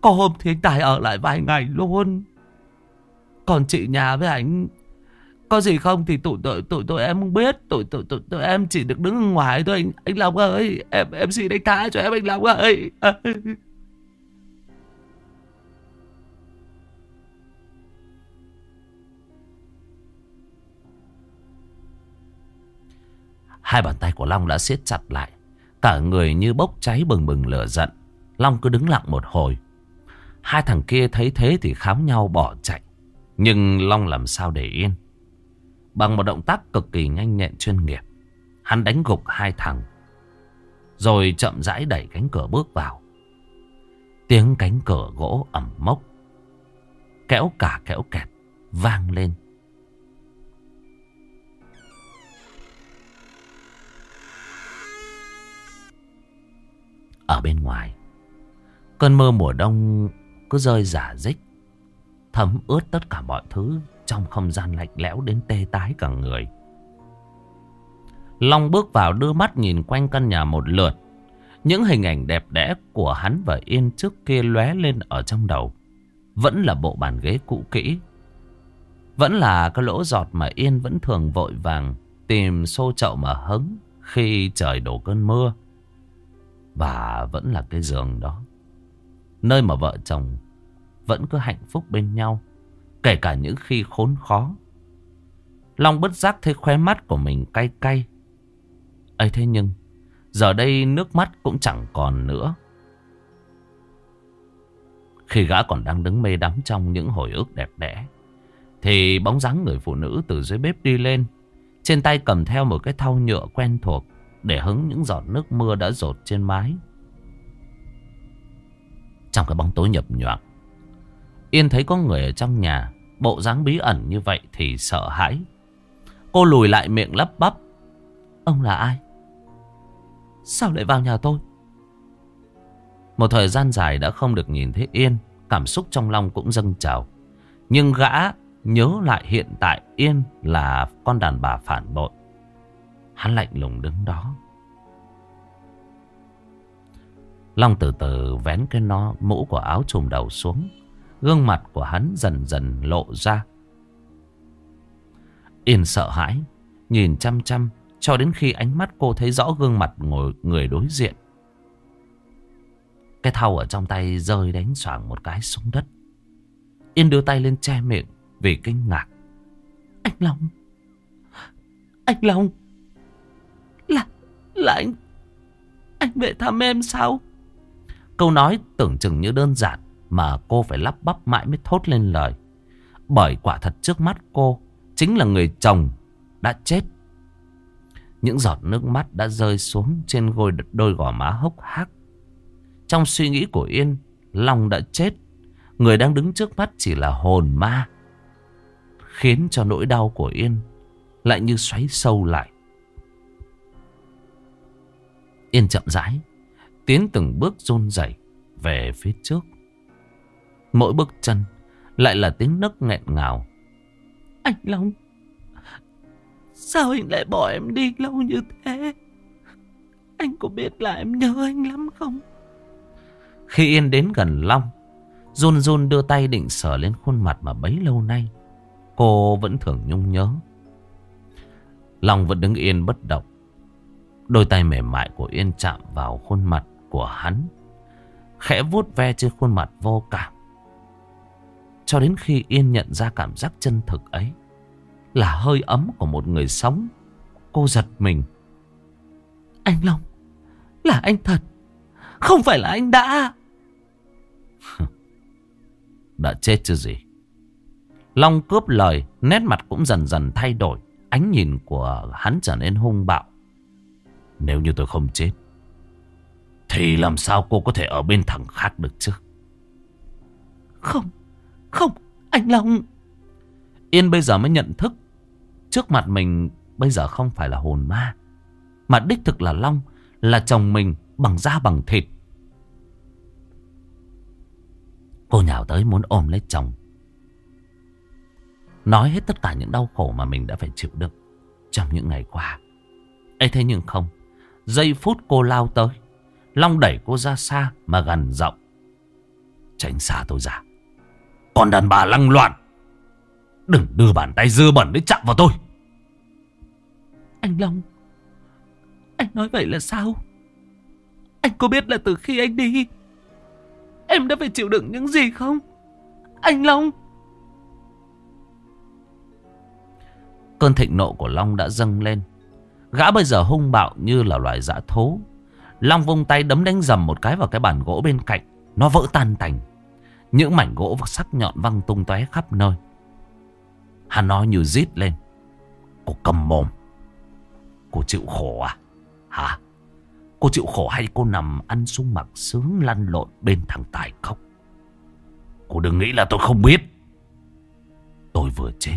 Có hôm thì anh Tài ở lại vài ngày luôn. Còn chị nhà với anh có gì không thì tụi tụi tụi tụi em không biết. Tụi tụi tụi, tụi em chỉ được đứng ngoài thôi anh anh Long ơi em em xin anh tha cho em anh Long ơi. Hai bàn tay của Long đã siết chặt lại. Cả người như bốc cháy bừng bừng lửa giận. Long cứ đứng lặng một hồi. Hai thằng kia thấy thế thì khám nhau bỏ chạy. Nhưng Long làm sao để yên. Bằng một động tác cực kỳ nhanh nhẹn chuyên nghiệp. Hắn đánh gục hai thằng. Rồi chậm rãi đẩy cánh cửa bước vào. Tiếng cánh cửa gỗ ẩm mốc. Kéo cả kéo kẹt vang lên. Ở bên ngoài. Cơn mưa mùa đông cứ rơi giả dích Thấm ướt tất cả mọi thứ Trong không gian lạnh lẽo đến tê tái cả người. Long bước vào đưa mắt nhìn quanh căn nhà một lượt. Những hình ảnh đẹp đẽ của hắn và Yên trước kia lóe lên ở trong đầu. Vẫn là bộ bàn ghế cũ kỹ. Vẫn là cái lỗ giọt mà Yên vẫn thường vội vàng Tìm xô chậu mà hứng Khi trời đổ cơn mưa và vẫn là cái giường đó. Nơi mà vợ chồng Vẫn cứ hạnh phúc bên nhau, Kể cả những khi khốn khó. Long bất giác thấy khóe mắt của mình cay cay. Ấy thế nhưng, Giờ đây nước mắt cũng chẳng còn nữa. Khi gã còn đang đứng mê đắm trong những hồi ức đẹp đẽ, Thì bóng dáng người phụ nữ từ dưới bếp đi lên, Trên tay cầm theo một cái thau nhựa quen thuộc để hứng những giọt nước mưa đã rột trên mái. Trong cái bóng tối nhập nhoạc, Yên thấy có người ở trong nhà, bộ dáng bí ẩn như vậy thì sợ hãi. Cô lùi lại miệng lắp bắp. Ông là ai? Sao lại vào nhà tôi? Một thời gian dài đã không được nhìn thấy Yên, cảm xúc trong lòng cũng dâng trào. Nhưng gã nhớ lại hiện tại Yên là con đàn bà phản bội. Hắn lạnh lùng đứng đó. Long từ từ vén cái nó mũ của áo trùm đầu xuống. Gương mặt của hắn dần dần lộ ra. Yên sợ hãi, nhìn chăm chăm cho đến khi ánh mắt cô thấy rõ gương mặt ngồi người đối diện. Cái thau ở trong tay rơi đánh xoảng một cái xuống đất. Yên đưa tay lên che miệng vì kinh ngạc. Anh Long! Anh Long! Là, anh, anh về thăm em sao? Câu nói tưởng chừng như đơn giản mà cô phải lắp bắp mãi mới thốt lên lời. Bởi quả thật trước mắt cô chính là người chồng đã chết. Những giọt nước mắt đã rơi xuống trên gôi đôi gò má hốc hác. Trong suy nghĩ của Yên, Long đã chết. Người đang đứng trước mắt chỉ là hồn ma. Khiến cho nỗi đau của Yên lại như xoáy sâu lại. Yên chậm rãi, tiến từng bước run rẩy về phía trước. Mỗi bước chân lại là tiếng nấc nghẹn ngào. Anh Long, sao anh lại bỏ em đi lâu như thế? Anh có biết là em nhớ anh lắm không? Khi Yên đến gần Long, run run đưa tay định sờ lên khuôn mặt mà bấy lâu nay. Cô vẫn thường nhung nhớ. Long vẫn đứng yên bất động. Đôi tay mềm mại của Yên chạm vào khuôn mặt của hắn. Khẽ vuốt ve trên khuôn mặt vô cảm. Cho đến khi Yên nhận ra cảm giác chân thực ấy. Là hơi ấm của một người sống. Cô giật mình. Anh Long. Là anh thật. Không phải là anh đã. đã chết chứ gì. Long cướp lời. Nét mặt cũng dần dần thay đổi. Ánh nhìn của hắn trở nên hung bạo. Nếu như tôi không chết Thì làm sao cô có thể ở bên thằng khác được chứ Không Không Anh Long Yên bây giờ mới nhận thức Trước mặt mình bây giờ không phải là hồn ma. Mà đích thực là Long. Là chồng mình bằng da bằng thịt. Cô nhào tới muốn ôm lấy chồng. Nói hết tất cả những đau khổ mà mình đã phải chịu đựng trong những ngày qua. ấy thế nhưng không. Giây phút cô lao tới. Long đẩy cô ra xa mà gần giọng. Tránh xa tôi ra. Còn đàn bà lăng loạn. Đừng đưa bàn tay dưa bẩn để chạm vào tôi. Anh Long. Anh nói vậy là sao? Anh có biết là từ khi anh đi Em đã phải chịu đựng những gì không? Anh Long Cơn thịnh nộ của Long đã dâng lên Gã bây giờ hung bạo như là loài dã thú. Long vung tay đấm đánh dầm một cái vào cái bàn gỗ bên cạnh. Nó vỡ tan tành. Những mảnh gỗ và sắc nhọn văng tung tóe khắp nơi. Hắn nói như rít lên. Cô cầm mồm. Cô chịu khổ à? Hả? Cô chịu khổ hay cô nằm ăn sung mặc sướng lăn lộn bên thằng Tài khóc? Cô đừng nghĩ là tôi không biết. Tôi vừa chết.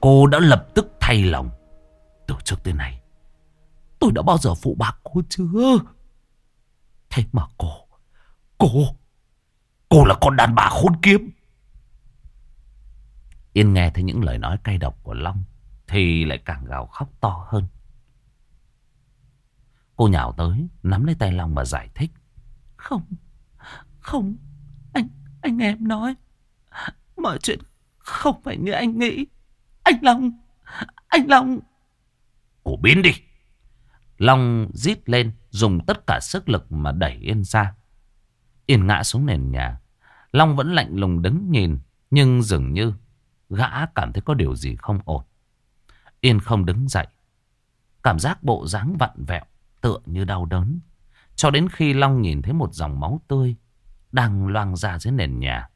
Cô đã lập tức thay lòng. Từ trước tới nay. Tôi đã bao giờ phụ bạc cô chưa? Thế mà cô Cô Cô là con đàn bà khốn kiếp. Yên nghe thấy những lời nói cay độc của Long Thì lại càng gào khóc to hơn. Cô nhào tới, Nắm lấy tay Long và giải thích. Không Không, Anh anh em nói. Mọi chuyện không phải như anh nghĩ. Anh Long Anh Long Cổ biến đi. Long rít lên, Dùng tất cả sức lực mà đẩy Yên ra. Yên ngã xuống nền nhà. Long vẫn lạnh lùng đứng nhìn, Nhưng dường như Gã cảm thấy có điều gì không ổn. Yên không đứng dậy. Cảm giác bộ dáng vặn vẹo, Tựa như đau đớn. Cho đến khi Long nhìn thấy một dòng máu tươi Đang loang ra dưới nền nhà.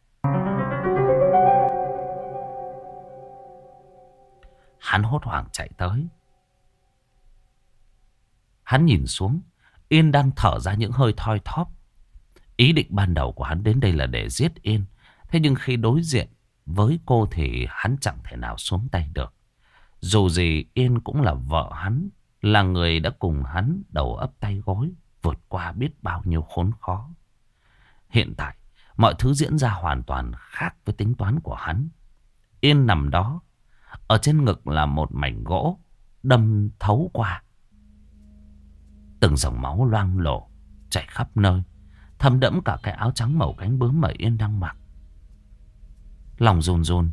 Hắn hốt hoảng chạy tới. Hắn nhìn xuống. Yên đang thở ra những hơi thoi thóp. Ý định ban đầu của hắn đến đây là để giết Yên. Thế nhưng khi đối diện với cô thì hắn chẳng thể nào xuống tay được. Dù gì Yên cũng là vợ hắn, Là người đã cùng hắn đầu ấp tay gối, Vượt qua biết bao nhiêu khốn khó. Hiện tại, Mọi thứ diễn ra hoàn toàn khác với tính toán của hắn. Yên nằm đó, Ở trên ngực là một mảnh gỗ Đâm thấu qua. Từng dòng máu loang lổ Chảy khắp nơi thấm đẫm cả cái áo trắng màu cánh bướm mà Yên đang mặc. Lòng run run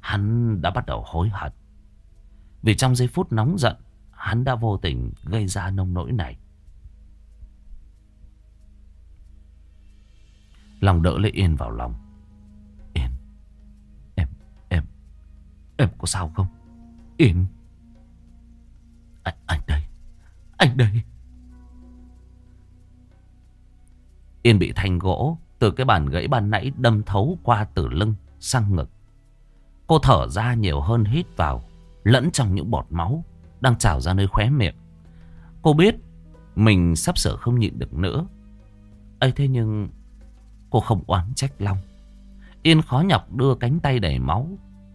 Hắn đã bắt đầu hối hận. Vì trong giây phút nóng giận Hắn đã vô tình gây ra nông nỗi này. Lòng đỡ lấy Yên vào lòng. Yên Em Em Em có sao không? Yên. Anh, anh đây Anh đây. Yên bị thanh gỗ từ cái bàn gãy ban nãy đâm thấu qua từ lưng sang ngực. Cô thở ra nhiều hơn hít vào, lẫn trong những bọt máu đang trào ra nơi khóe miệng. Cô biết mình sắp sửa không nhịn được nữa. ấy thế nhưng cô không oán trách Long. Yên khó nhọc đưa cánh tay đầy máu,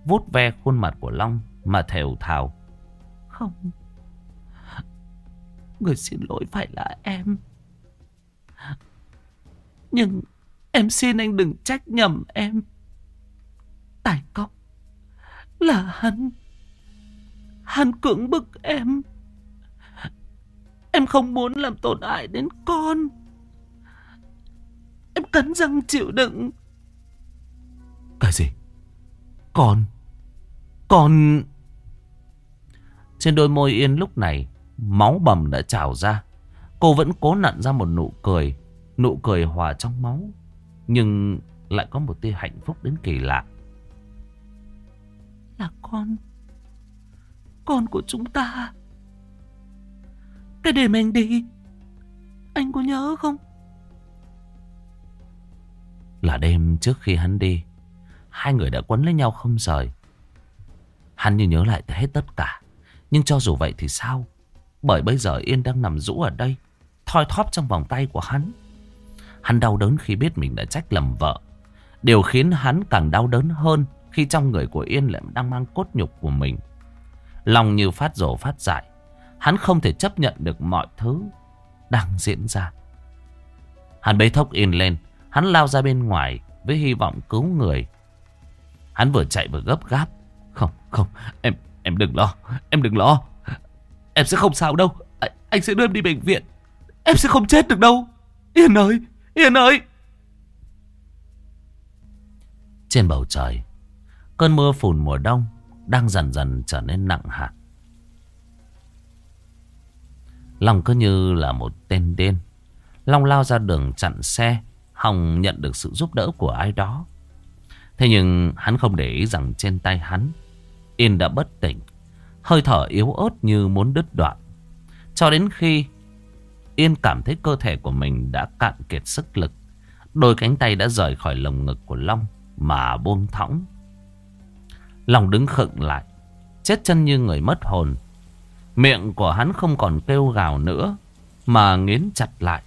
vuốt ve khuôn mặt của Long mà thều thào. Không, người xin lỗi phải là em. Nhưng em xin anh đừng trách nhầm em. Tài cóc là hắn. Hắn cưỡng bức em. Em không muốn làm tổn hại đến con. Em cắn răng chịu đựng. Cái gì? Con? Con... Trên đôi môi Yên lúc này, máu bầm đã trào ra. Cô vẫn cố nặn ra một nụ cười Nụ cười hòa trong máu Nhưng lại có một tia hạnh phúc đến kỳ lạ. Là con Con của chúng ta. Cái đêm anh đi Anh có nhớ không? Là đêm trước khi hắn đi Hai người đã quấn lấy nhau không rời. Hắn như nhớ lại hết tất cả Nhưng cho dù vậy thì sao? Bởi bây giờ Yên đang nằm rũ ở đây Thoi thóp trong vòng tay của hắn Hắn đau đớn khi biết mình đã trách lầm vợ. Điều khiến hắn càng đau đớn hơn khi trong người của Yên lại đang mang cốt nhục của mình. Lòng như phát rổ phát dại. Hắn không thể chấp nhận được mọi thứ đang diễn ra. Hắn bế thốc yên lên. Hắn lao ra bên ngoài với hy vọng cứu người. Hắn vừa chạy vừa gấp gáp. Không, không, em em đừng lo, em đừng lo. Em sẽ không sao đâu, anh sẽ đưa em đi bệnh viện. Em sẽ không chết được đâu. Yên ơi, Yên ơi. Trên bầu trời, cơn mưa phùn mùa đông đang dần dần trở nên nặng hạt. Long cứ như là một tên điên. Long lao ra đường chặn xe, hòng nhận được sự giúp đỡ của ai đó. Thế nhưng hắn không để ý rằng trên tay hắn, Yên đã bất tỉnh, hơi thở yếu ớt như muốn đứt đoạn. Cho đến khi Yên cảm thấy cơ thể của mình đã cạn kiệt sức lực. Đôi cánh tay đã rời khỏi lồng ngực của Long mà buông thõng. Long đứng khựng lại, chết chân như người mất hồn. Miệng của hắn không còn kêu gào nữa, mà nghiến chặt lại.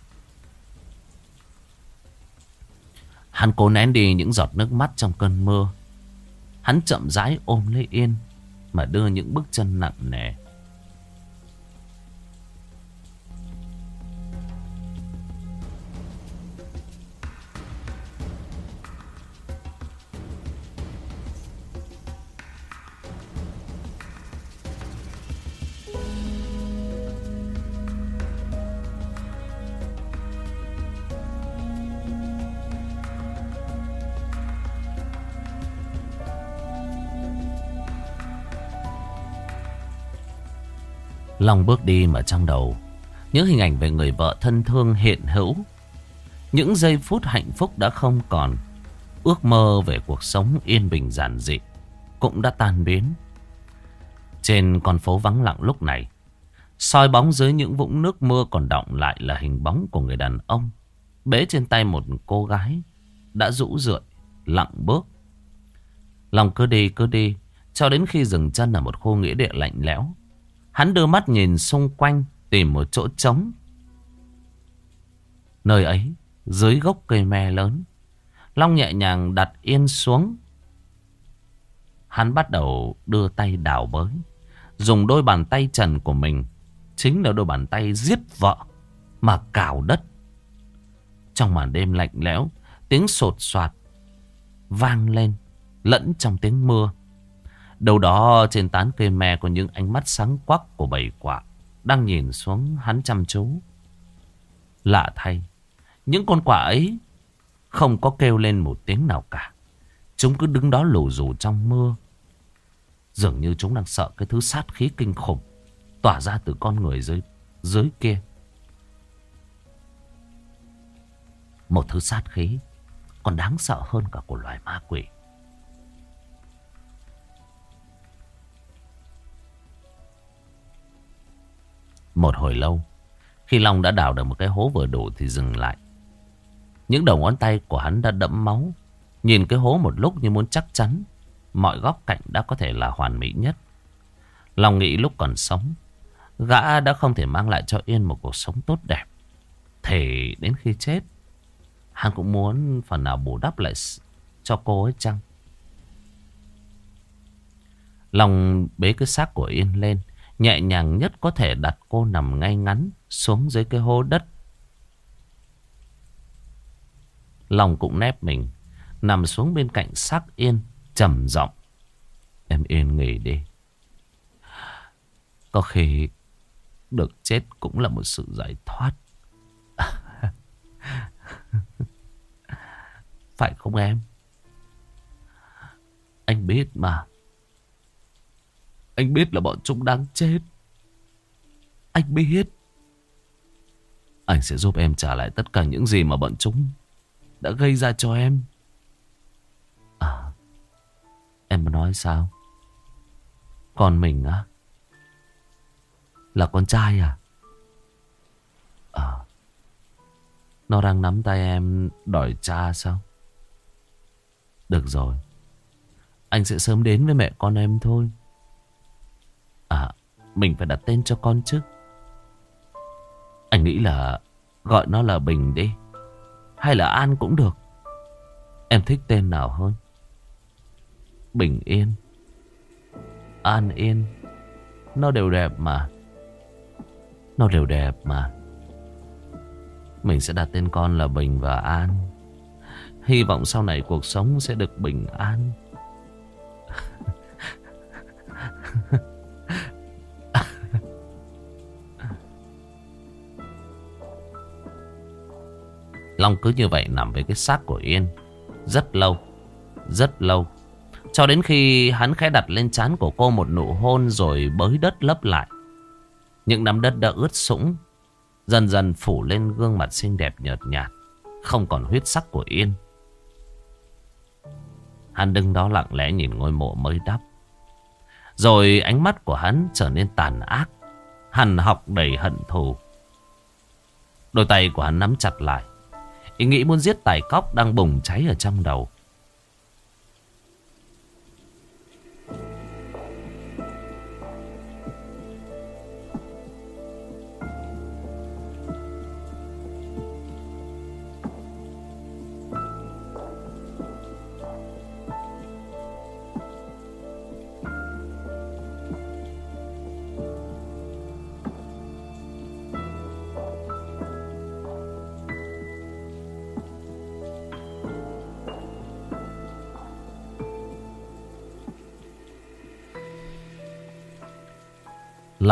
Hắn cố nén đi những giọt nước mắt trong cơn mưa. Hắn chậm rãi ôm lấy Yên, mà đưa những bước chân nặng nề. Long bước đi mà trong đầu, Những hình ảnh về người vợ thân thương hiện hữu, Những giây phút hạnh phúc đã không còn, Ước mơ về cuộc sống yên bình giản dị Cũng đã tan biến. Trên con phố vắng lặng lúc này, soi bóng dưới những vũng nước mưa còn động lại là hình bóng của người đàn ông Bế trên tay một cô gái Đã rũ rượi, Lặng bước. Lòng cứ đi cứ đi, Cho đến khi dừng chân ở một khu nghĩa địa lạnh lẽo. Hắn đưa mắt nhìn xung quanh, Tìm một chỗ trống. Nơi ấy, Dưới gốc cây me lớn, Long nhẹ nhàng đặt yên xuống. Hắn bắt đầu đưa tay đào bới, Dùng đôi bàn tay trần của mình, Chính là đôi bàn tay giết vợ Mà cào đất. Trong màn đêm lạnh lẽo, Tiếng sột soạt Vang lên Lẫn trong tiếng mưa. Đâu đó trên tán cây me có những ánh mắt sáng quắc của bầy quạ đang nhìn xuống hắn chăm chú. Lạ thay, những con quạ ấy không có kêu lên một tiếng nào cả. Chúng cứ đứng đó lù rù trong mưa. Dường như chúng đang sợ cái thứ sát khí kinh khủng tỏa ra từ con người dưới, dưới kia. Một thứ sát khí còn đáng sợ hơn cả của loài ma quỷ. Một hồi lâu, khi Long đã đào được một cái hố vừa đủ thì dừng lại. Những đầu ngón tay của hắn đã đẫm máu. Nhìn cái hố một lúc như muốn chắc chắn. Mọi góc cạnh đã có thể là hoàn mỹ nhất. Long nghĩ lúc còn sống, gã đã không thể mang lại cho Yên một cuộc sống tốt đẹp. Thì đến khi chết, hắn cũng muốn phần nào bù đắp lại cho cô ấy chăng? Long bế cái xác của Yên lên. Nhẹ nhàng nhất có thể đặt cô nằm ngay ngắn xuống dưới cái hố đất. Lòng cũng nép mình, nằm xuống bên cạnh xác yên, trầm giọng Em yên nghỉ đi. Có khi được chết cũng là một sự giải thoát. Phải không em? Anh biết mà. Anh biết là bọn chúng đang chết. Anh biết. Anh sẽ giúp em trả lại tất cả những gì mà bọn chúng đã gây ra cho em. À, em nói sao? Còn mình á? Là con trai à? À, nó đang nắm tay em đòi cha sao? Được rồi. Anh sẽ sớm đến với mẹ con em thôi. Mình phải đặt tên cho con chứ. Anh nghĩ là gọi nó là Bình đi. Hay là An cũng được. Em thích tên nào hơn? Bình Yên. An Yên. Nó đều đẹp mà Nó đều đẹp mà Mình sẽ đặt tên con là Bình và An Hy vọng sau này cuộc sống sẽ được bình an Long cứ như vậy nằm với cái xác của Yên. Rất lâu Rất lâu. Cho đến khi hắn khẽ đặt lên trán của cô một nụ hôn Rồi bới đất lấp lại. Những nắm đất đã ướt sũng, Dần dần phủ lên gương mặt xinh đẹp nhợt nhạt, Không còn huyết sắc của Yên. Hắn đứng đó lặng lẽ nhìn ngôi mộ mới đắp. Rồi ánh mắt của hắn trở nên tàn ác, Hằn học đầy hận thù. Đôi tay của hắn nắm chặt lại Ý nghĩ muốn giết tài cóc đang bùng cháy ở trong đầu.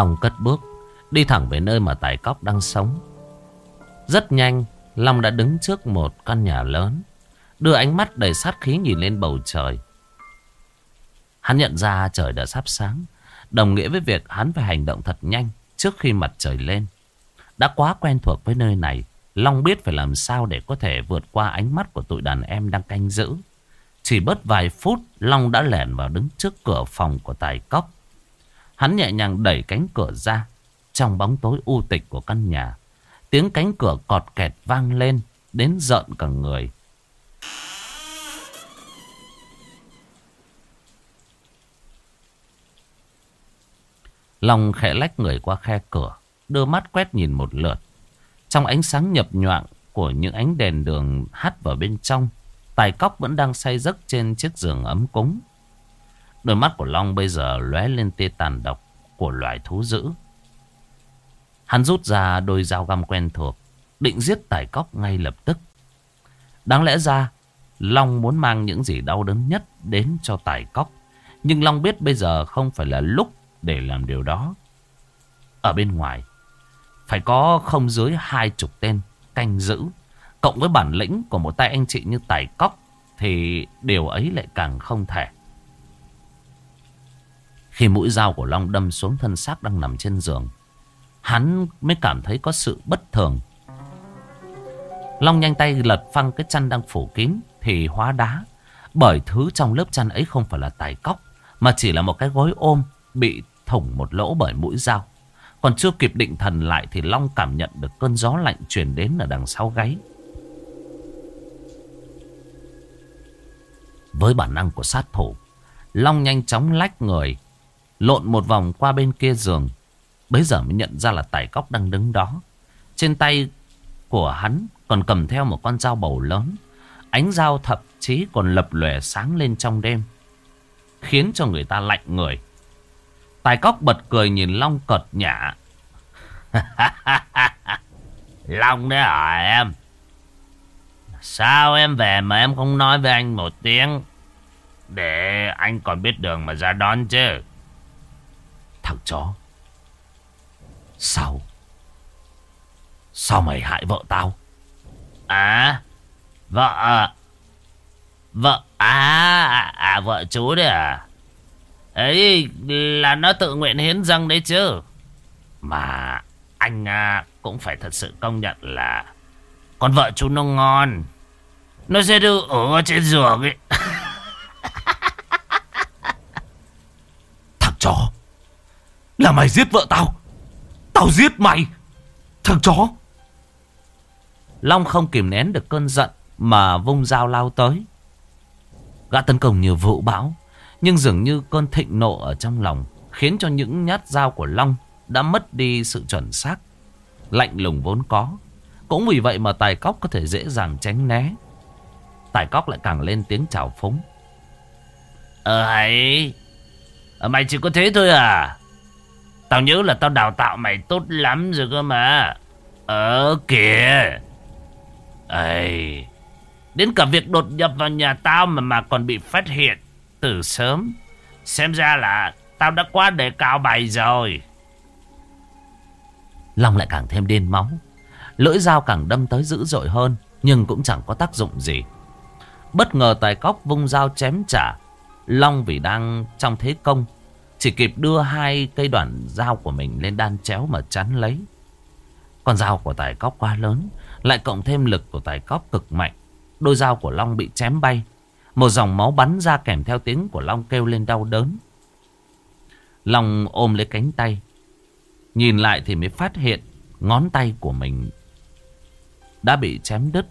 Long cất bước, Đi thẳng về nơi mà Tài Cóc đang sống. Rất nhanh, Long đã đứng trước một căn nhà lớn, Đưa ánh mắt đầy sát khí nhìn lên bầu trời. Hắn nhận ra trời đã sắp sáng, Đồng nghĩa với việc hắn phải hành động thật nhanh Trước khi mặt trời lên. Đã quá quen thuộc với nơi này, Long biết phải làm sao để có thể vượt qua ánh mắt của tụi đàn em đang canh giữ. Chỉ bớt vài phút, Long đã lẻn vào đứng trước cửa phòng của Tài Cóc. Hắn nhẹ nhàng đẩy cánh cửa ra. Trong bóng tối u tịch của căn nhà. Tiếng cánh cửa cọt kẹt vang lên. Đến giận cả người. Long khẽ lách người qua khe cửa. Đưa mắt quét nhìn một lượt. Trong ánh sáng nhập nhoạng của những ánh đèn đường hắt vào bên trong. Tài cóc vẫn đang say giấc trên chiếc giường ấm cúng. Đôi mắt của Long bây giờ lóe lên tia tàn độc của loài thú dữ. Hắn rút ra đôi dao găm quen thuộc, định giết tài cóc ngay lập tức. Đáng lẽ ra, Long muốn mang những gì đau đớn nhất đến cho tài cóc. Nhưng Long biết bây giờ không phải là lúc để làm điều đó. Ở bên ngoài, phải có không dưới hai chục tên canh giữ. Cộng với bản lĩnh của một tay anh chị như tài cóc, thì điều ấy lại càng không thể. Khi mũi dao của Long đâm xuống thân xác đang nằm trên giường. Hắn mới cảm thấy có sự bất thường. Long nhanh tay lật phăng cái chăn đang phủ kín Thì hóa đá, Bởi thứ trong lớp chăn ấy không phải là tài cóc, Mà chỉ là một cái gối ôm Bị thủng một lỗ bởi mũi dao. Còn chưa kịp định thần lại Thì Long cảm nhận được cơn gió lạnh truyền đến ở đằng sau gáy. Với bản năng của sát thủ, Long nhanh chóng lách người Lộn một vòng qua bên kia giường. Bấy giờ mới nhận ra là tài cóc đang đứng đó. Trên tay của hắn còn cầm theo một con dao bầu lớn. Ánh dao thậm chí còn lập lòe sáng lên trong đêm. Khiến cho người ta lạnh người. Tài cóc bật cười nhìn Long cợt nhả. Long đấy hả em? Sao em về mà em không nói với anh một tiếng? Để anh còn biết đường mà ra đón chứ. Thằng chó. Sao? Sao mày hại vợ tao? À Vợ Vợ à, à À, à vợ chú đấy à? Ấy là nó tự nguyện hiến dâng đấy chứ. Mà Anh à, cũng phải thật sự công nhận là Con vợ chú nó ngon. Nó sẽ đưa ở trên giường ấy. Thằng chó là mày giết vợ tao. Tao giết mày. Thằng chó. Long không kìm nén được cơn giận Mà vung dao lao tới. Gã tấn công như vũ bão Nhưng dường như cơn thịnh nộ ở trong lòng Khiến cho những nhát dao của Long Đã mất đi sự chuẩn xác. Lạnh lùng vốn có Cũng vì vậy mà tài cóc có thể dễ dàng tránh né. Tài cóc lại càng lên tiếng chào phúng. Ờ hãy, Mày chỉ có thế thôi à? Tao nhớ là tao đào tạo mày tốt lắm rồi cơ mà. Ờ kìa. Ây. Đến cả việc đột nhập vào nhà tao mà mà còn bị phát hiện từ sớm. Xem ra là tao đã quá đề cao bài rồi. Long lại càng thêm điên máu. Lưỡi dao càng đâm tới dữ dội hơn. Nhưng cũng chẳng có tác dụng gì. Bất ngờ tài cóc vung dao chém trả. Long vì đang trong thế công. Chỉ kịp đưa hai cây đoạn dao của mình lên đan chéo mà chắn lấy. Con dao của tài cóc quá lớn. Lại cộng thêm lực của tài cóc cực mạnh. Đôi dao của Long bị chém bay. Một dòng máu bắn ra kèm theo tiếng của Long kêu lên đau đớn. Long ôm lấy cánh tay. Nhìn lại thì mới phát hiện ngón tay của mình đã bị chém đứt.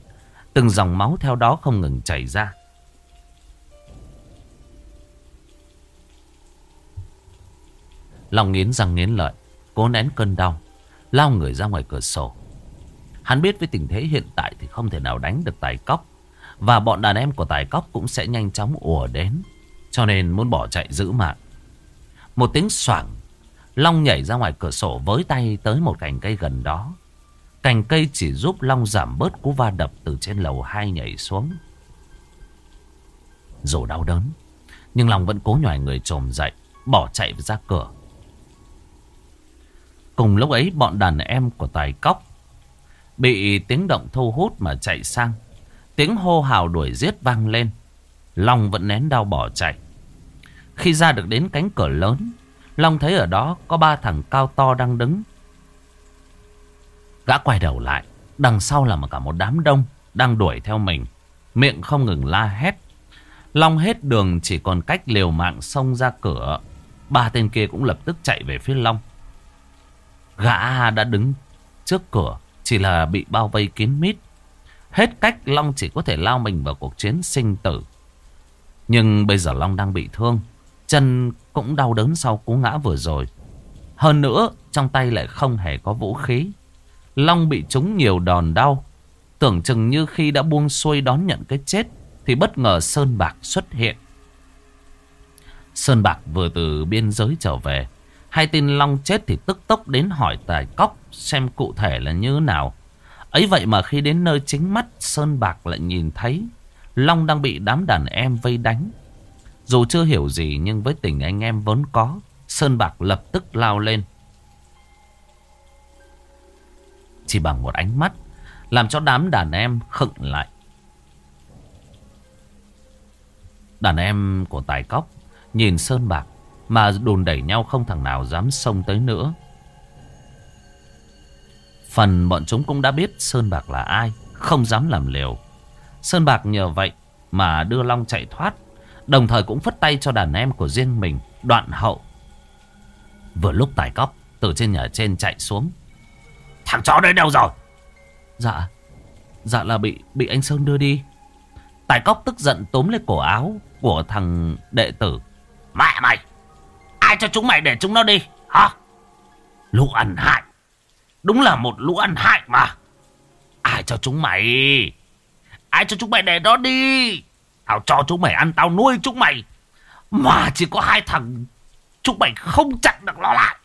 Từng dòng máu theo đó không ngừng chảy ra. Long nghiến răng nghiến lợi, cố nén cơn đau, lao người ra ngoài cửa sổ. Hắn biết với tình thế hiện tại thì không thể nào đánh được tài cóc. Và bọn đàn em của tài cóc cũng sẽ nhanh chóng ùa đến. Cho nên muốn bỏ chạy giữ mạng. Một tiếng xoảng. Long nhảy ra ngoài cửa sổ với tay tới một cành cây gần đó. Cành cây chỉ giúp Long giảm bớt cú va đập từ trên lầu hai nhảy xuống. Dù đau đớn. Nhưng Long vẫn cố nhòi người trồm dậy. Bỏ chạy ra cửa. Cùng lúc ấy, bọn đàn em của tài cóc Bị tiếng động thu hút mà chạy sang. Tiếng hô hào đuổi giết vang lên. Long vẫn nén đau bỏ chạy. Khi ra được đến cánh cửa lớn, Long thấy ở đó có ba thằng cao to đang đứng. Gã quay đầu lại, Đằng sau là cả một đám đông Đang đuổi theo mình. Miệng không ngừng la hét. Long hết đường chỉ còn cách liều mạng xông ra cửa. Ba tên kia cũng lập tức chạy về phía Long. Gã đã đứng trước cửa, Chỉ là bị bao vây kín mít. Hết cách Long chỉ có thể lao mình vào cuộc chiến sinh tử. Nhưng bây giờ Long đang bị thương, Chân cũng đau đớn sau cú ngã vừa rồi. Hơn nữa, Trong tay lại không hề có vũ khí. Long bị trúng nhiều đòn đau. Tưởng chừng như khi đã buông xuôi đón nhận cái chết, Thì bất ngờ Sơn Bạc xuất hiện. Sơn Bạc vừa từ biên giới trở về. Hai tin Long chết thì tức tốc đến hỏi tài cóc xem cụ thể là như nào. Ấy vậy mà khi đến nơi chính mắt Sơn Bạc lại nhìn thấy Long đang bị đám đàn em vây đánh. Dù chưa hiểu gì nhưng với tình anh em vốn có, Sơn Bạc lập tức lao lên. Chỉ bằng một ánh mắt, làm cho đám đàn em khựng lại. Đàn em của Tài Cóc nhìn Sơn Bạc mà đùn đẩy nhau không thằng nào dám xông tới nữa. Phần bọn chúng cũng đã biết Sơn Bạc là ai, Không dám làm liều. Sơn Bạc nhờ vậy mà đưa Long chạy thoát, Đồng thời cũng phất tay cho đàn em của riêng mình, Đoạn hậu. Vừa lúc tài cóc từ trên nhà trên chạy xuống. Thằng chó đấy đâu rồi? Dạ Dạ là bị bị anh Sơn đưa đi. Tài cóc tức giận tóm lấy cổ áo Của thằng đệ tử. Mẹ mày Ai cho chúng mày để chúng nó đi, Hả? Lũ ăn hại. Đúng là một lũ ăn hại mà. Ai cho chúng mày? Ai cho chúng mày để nó đi? Tao cho chúng mày ăn, tao nuôi chúng mày. Mà chỉ có hai thằng, Chúng mày không chặn được nó lại.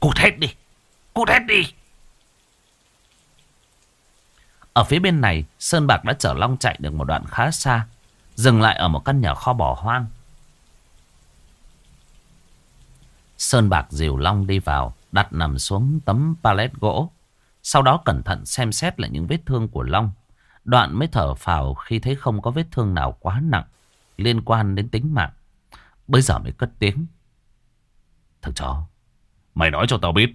Cút hết đi, Cút hết đi. Ở phía bên này, Sơn Bạc đã chở Long chạy được một đoạn khá xa, Dừng lại ở một căn nhà kho bỏ hoang. Sơn Bạc dìu Long đi vào, đặt nằm xuống tấm pallet gỗ. Sau đó cẩn thận xem xét lại những vết thương của Long. Đoạn mới thở phào khi thấy không có vết thương nào quá nặng liên quan đến tính mạng. Bây giờ mới cất tiếng. Thằng chó, mày nói cho tao biết,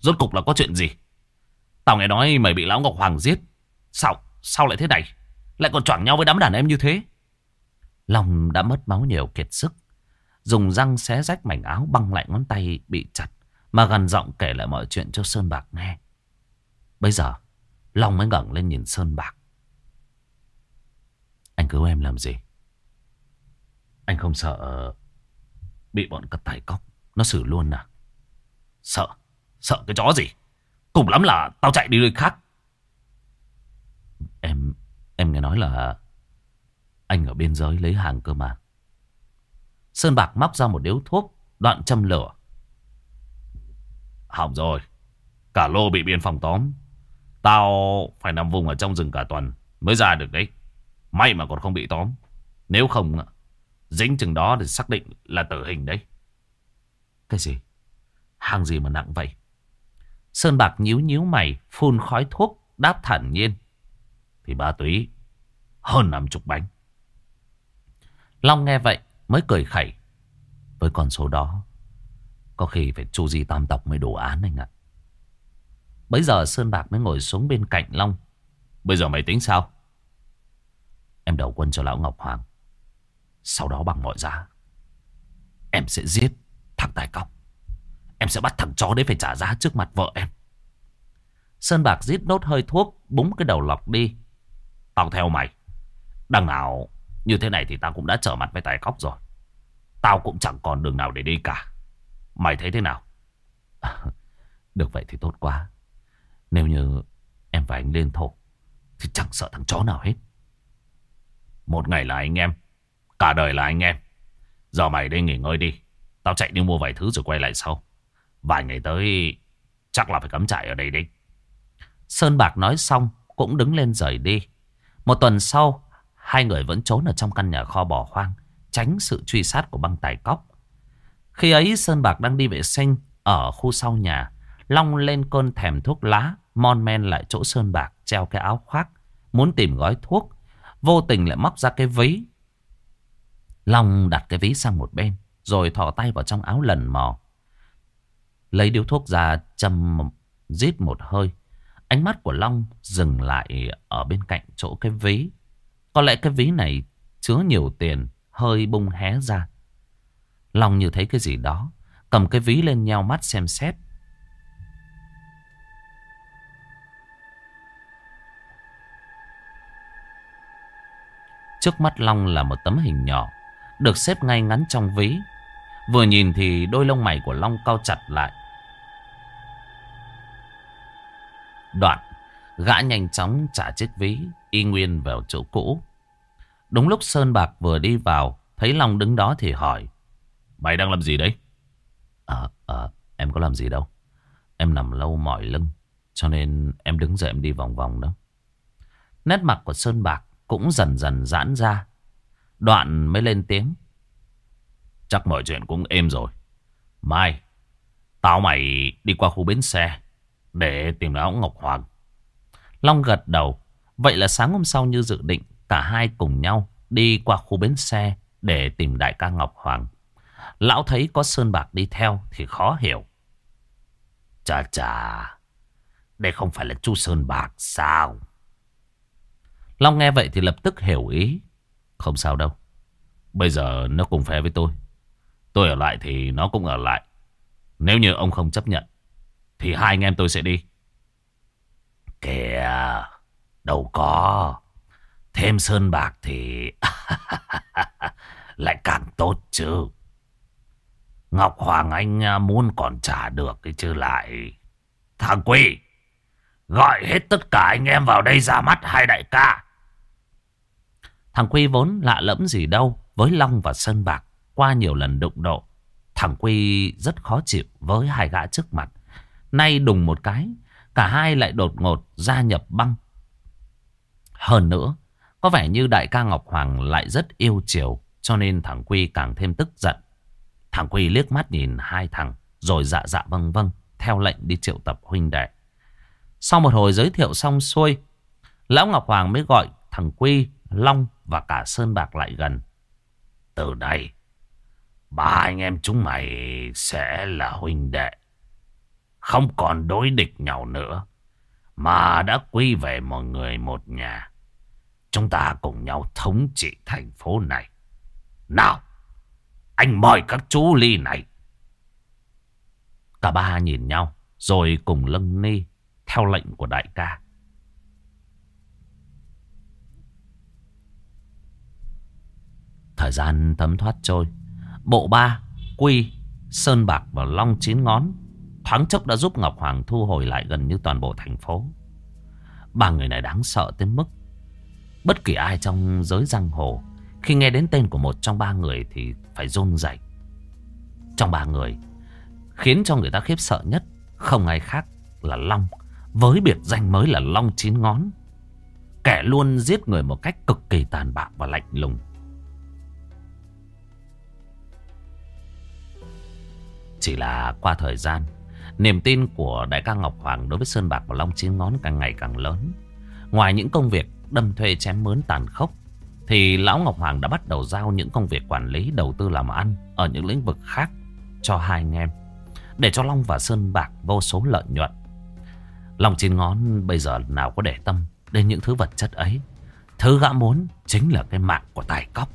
rốt cục là có chuyện gì? Tao nghe nói mày bị Lão Ngọc Hoàng giết. Sao, sao lại thế này? Lại còn choảng nhau với đám đàn em như thế? Long đã mất máu nhiều kiệt sức. Dùng răng xé rách mảnh áo băng lại ngón tay bị chặt. Mà gần giọng kể lại mọi chuyện cho Sơn Bạc nghe. Bây giờ, Long mới ngẩng lên nhìn Sơn Bạc. Anh cứu em làm gì? Anh không sợ ờ, bị bọn cất tài cóc. Nó xử luôn à? Sợ? Sợ cái chó gì? Cùng lắm là tao chạy đi nơi khác. Em, em nghe nói là anh ở biên giới lấy hàng cơ mà. Sơn Bạc móc ra một điếu thuốc, đoạn châm lửa. Hỏng rồi. Cả lô bị biên phòng tóm. Tao phải nằm vùng ở trong rừng cả tuần mới ra được đấy. May mà còn không bị tóm. Nếu không, dính chừng đó thì xác định là tử hình đấy. Cái gì? Hàng gì mà nặng vậy? Sơn Bạc nhíu nhíu mày, phun khói thuốc, đáp thản nhiên. Thì ba túy, hơn 50 bánh. Long nghe vậy mới cười khẩy. Với con số đó, có khi phải chu di tam tộc mới đủ án anh ạ. Bây giờ Sơn Bạc mới ngồi xuống bên cạnh Long. Bây giờ mày tính sao? Em đầu quân cho Lão Ngọc Hoàng. Sau đó bằng mọi giá, em sẽ giết thằng Tài Cọc. Em sẽ bắt thằng chó đấy phải trả giá trước mặt vợ em. Sơn Bạc giết nốt hơi thuốc, búng cái đầu lọc đi. Tao theo mày. Đằng nào như thế này thì tao cũng đã trở mặt với Tài Cóc rồi. Tao cũng chẳng còn đường nào để đi cả. Mày thấy thế nào? Được vậy thì tốt quá. Nếu như em và anh lên thổ thì chẳng sợ thằng chó nào hết. Một ngày là anh em, cả đời là anh em. Giờ mày đi nghỉ ngơi đi. Tao chạy đi mua vài thứ rồi quay lại sau. Vài ngày tới chắc là phải cắm trại ở đây đi. Sơn Bạc nói xong cũng đứng lên rời đi. Một tuần sau, hai người vẫn trốn ở trong căn nhà kho bỏ hoang, tránh sự truy sát của băng tài cóc. Khi ấy Sơn Bạc đang đi vệ sinh ở khu sau nhà, Long lên cơn thèm thuốc lá, mon men lại chỗ Sơn Bạc treo cái áo khoác, muốn tìm gói thuốc, vô tình lại móc ra cái ví. Long đặt cái ví sang một bên, rồi thò tay vào trong áo lần mò. Lấy điếu thuốc ra châm rít một hơi. Ánh mắt của Long dừng lại ở bên cạnh chỗ cái ví. Có lẽ cái ví này chứa nhiều tiền, hơi bung hé ra. Long như thấy cái gì đó, cầm cái ví lên nheo mắt xem xét. Trước mắt Long là một tấm hình nhỏ, được xếp ngay ngắn trong ví. Vừa nhìn thì đôi lông mày của Long cao chặt lại. Đoạn, gã nhanh chóng trả chiếc ví, y nguyên vào chỗ cũ. Đúng lúc Sơn Bạc vừa đi vào, thấy Long đứng đó thì hỏi. Mày đang làm gì đấy? Ờ, ờ, em có làm gì đâu. Em nằm lâu mỏi lưng, cho nên em đứng dậy em đi vòng vòng đó. Nét mặt của Sơn Bạc cũng dần dần giãn ra. Đoạn mới lên tiếng. Chắc mọi chuyện cũng êm rồi. Mai, tao mày đi qua khu bến xe để tìm lão Ngọc Hoàng. Long gật đầu. Vậy là sáng hôm sau như dự định, cả hai cùng nhau đi qua khu bến xe để tìm đại ca Ngọc Hoàng. Lão thấy có Sơn Bạc đi theo thì khó hiểu. Chà chà, đây không phải là chu Sơn Bạc sao? Long nghe vậy thì lập tức hiểu ý. Không sao đâu. Bây giờ nó cùng phe với tôi. Tôi ở lại thì nó cũng ở lại. Nếu như ông không chấp nhận, thì hai anh em tôi sẽ đi. Kìa, đâu có. Thêm sơn bạc thì lại càng tốt chứ. Ngọc Hoàng anh à, muốn còn trả được cái chứ lại. Thằng Quy, gọi hết tất cả anh em vào đây ra mắt hai đại ca. Thằng Quy vốn lạ lẫm gì đâu với Long và Sơn Bạc qua nhiều lần đụng độ. Thằng Quy rất khó chịu với hai gã trước mặt. Nay đùng một cái, cả hai lại đột ngột gia nhập băng. Hơn nữa, có vẻ như đại ca Ngọc Hoàng lại rất yêu chiều, cho nên thằng Quy càng thêm tức giận. Thằng Quy liếc mắt nhìn hai thằng, rồi dạ dạ vâng vâng, theo lệnh đi triệu tập huynh đệ. Sau một hồi giới thiệu xong xuôi, Lão Ngọc Hoàng mới gọi thằng Quy, Long và cả Sơn Bạc lại gần. Từ đây, ba anh em chúng mày sẽ là huynh đệ. Không còn đối địch nhau nữa, mà đã quy về một người một nhà. Chúng ta cùng nhau thống trị thành phố này. Nào, anh mời các chú ly này. Cả ba nhìn nhau, rồi cùng lâng ni theo lệnh của đại ca. Thời gian thấm thoát trôi. Bộ ba, Quy, Sơn Bạc và Long Chín Ngón thoáng chốc đã giúp Ngọc Hoàng thu hồi lại gần như toàn bộ thành phố. Ba người này đáng sợ tới mức bất kỳ ai trong giới giang hồ, khi nghe đến tên của một trong ba người thì phải run rẩy. Trong ba người, khiến cho người ta khiếp sợ nhất Không ai khác là Long, Với biệt danh mới là Long Chín Ngón Kẻ luôn giết người một cách cực kỳ tàn bạo và lạnh lùng Chỉ là qua thời gian Niềm tin của đại ca Ngọc Hoàng đối với Sơn Bạc và Long Chín Ngón càng ngày càng lớn. Ngoài những công việc đâm thuê chém mướn tàn khốc, Thì Lão Ngọc Hoàng đã bắt đầu giao những công việc quản lý, đầu tư làm ăn Ở những lĩnh vực khác cho hai anh em, Để cho Long và Sơn Bạc vô số lợi nhuận. Long Chín Ngón bây giờ nào có để tâm đến những thứ vật chất ấy. Thứ gã muốn chính là cái mạng của tài cóc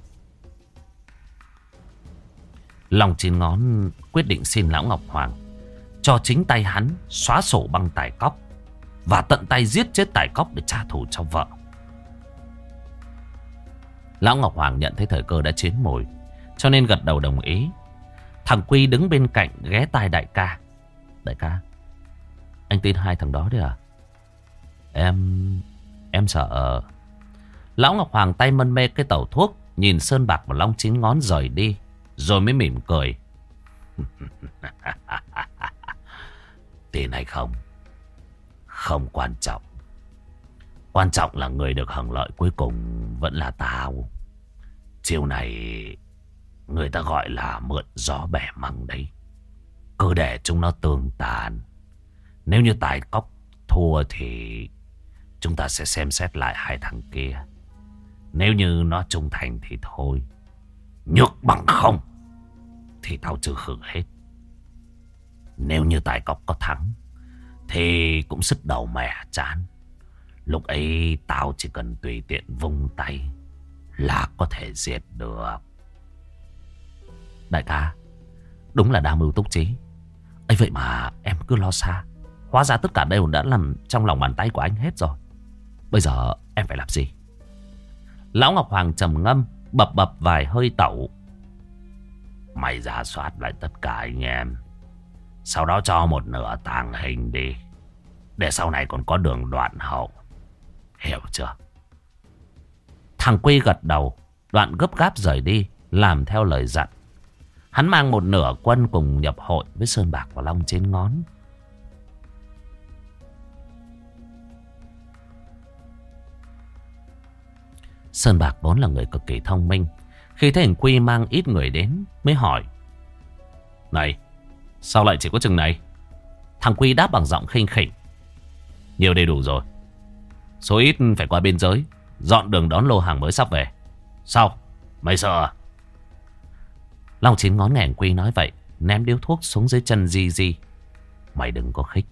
Long Chín Ngón quyết định xin Lão Ngọc Hoàng cho chính tay hắn xóa sổ băng tài cóc Và tận tay giết chết tài cóc để trả thù cho vợ. Lão Ngọc Hoàng nhận thấy thời cơ đã chín mùi Cho nên gật đầu đồng ý. Thằng Quy đứng bên cạnh ghé tai đại ca. Đại ca, Anh tin hai thằng đó đấy à? Em Em sợ. Lão Ngọc Hoàng tay mân mê cái tàu thuốc, Nhìn Sơn Bạc và Long Chín ngón rời đi, Rồi mới mỉm cười. Tin hay không? Không quan trọng. Quan trọng là người được hưởng lợi cuối cùng Vẫn là tao. Chiều này, Người ta gọi là mượn gió bẻ măng đấy. Cứ để chúng nó tương tàn. Nếu như tài cóc thua thì Chúng ta sẽ xem xét lại hai thằng kia. Nếu như nó trung thành thì thôi. Nhược bằng không, Thì tao trừ khử hết. Nếu như tài cọc có thắng, Thì cũng sức đầu mẻ chán. Lúc ấy tao chỉ cần tùy tiện vung tay Là có thể diệt được. Đại ca, Đúng là đa mưu túc trí. Ấy vậy mà em cứ lo xa. Hóa ra tất cả đều đã nằm trong lòng bàn tay của anh hết rồi. Bây giờ em phải làm gì? Lão Ngọc Hoàng trầm ngâm, Bập bập vài hơi tẩu. Mày giả soát lại tất cả anh em. Sau đó cho một nửa tàng hình đi. Để sau này còn có đường đoạn hậu. Hiểu chưa? Thằng Quy gật đầu. Đoạn gấp gáp rời đi Làm theo lời dặn. Hắn mang một nửa quân cùng nhập hội Với Sơn Bạc và Long trên ngón. Sơn Bạc vốn là người cực kỳ thông minh. Khi thấy hình Quy mang ít người đến mới hỏi. Này, sao lại chỉ có chừng này? Thằng Quy đáp bằng giọng khinh khỉnh. Nhiều đầy đủ rồi. Số ít phải qua biên giới, dọn đường đón lô hàng mới sắp về. Sao? Mày sợ à? Long chín ngón nghèn Quy nói vậy, ném điếu thuốc xuống dưới chân Di Di. Mày đừng có khích.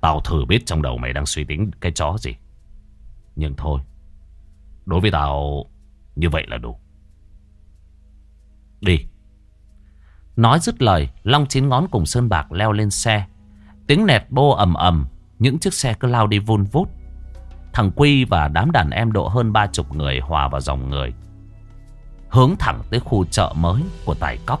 Tao thử biết trong đầu mày đang suy tính cái chó gì. Nhưng thôi, Đối với tao như vậy là đủ. Đi. Nói dứt lời, Long chín ngón cùng Sơn Bạc leo lên xe. Tiếng nẹt bô ầm ầm, những chiếc xe cứ lao đi vun vút. Thằng Quy và đám đàn em độ hơn ba chục người hòa vào dòng người. Hướng thẳng tới khu chợ mới của Tài Cóc.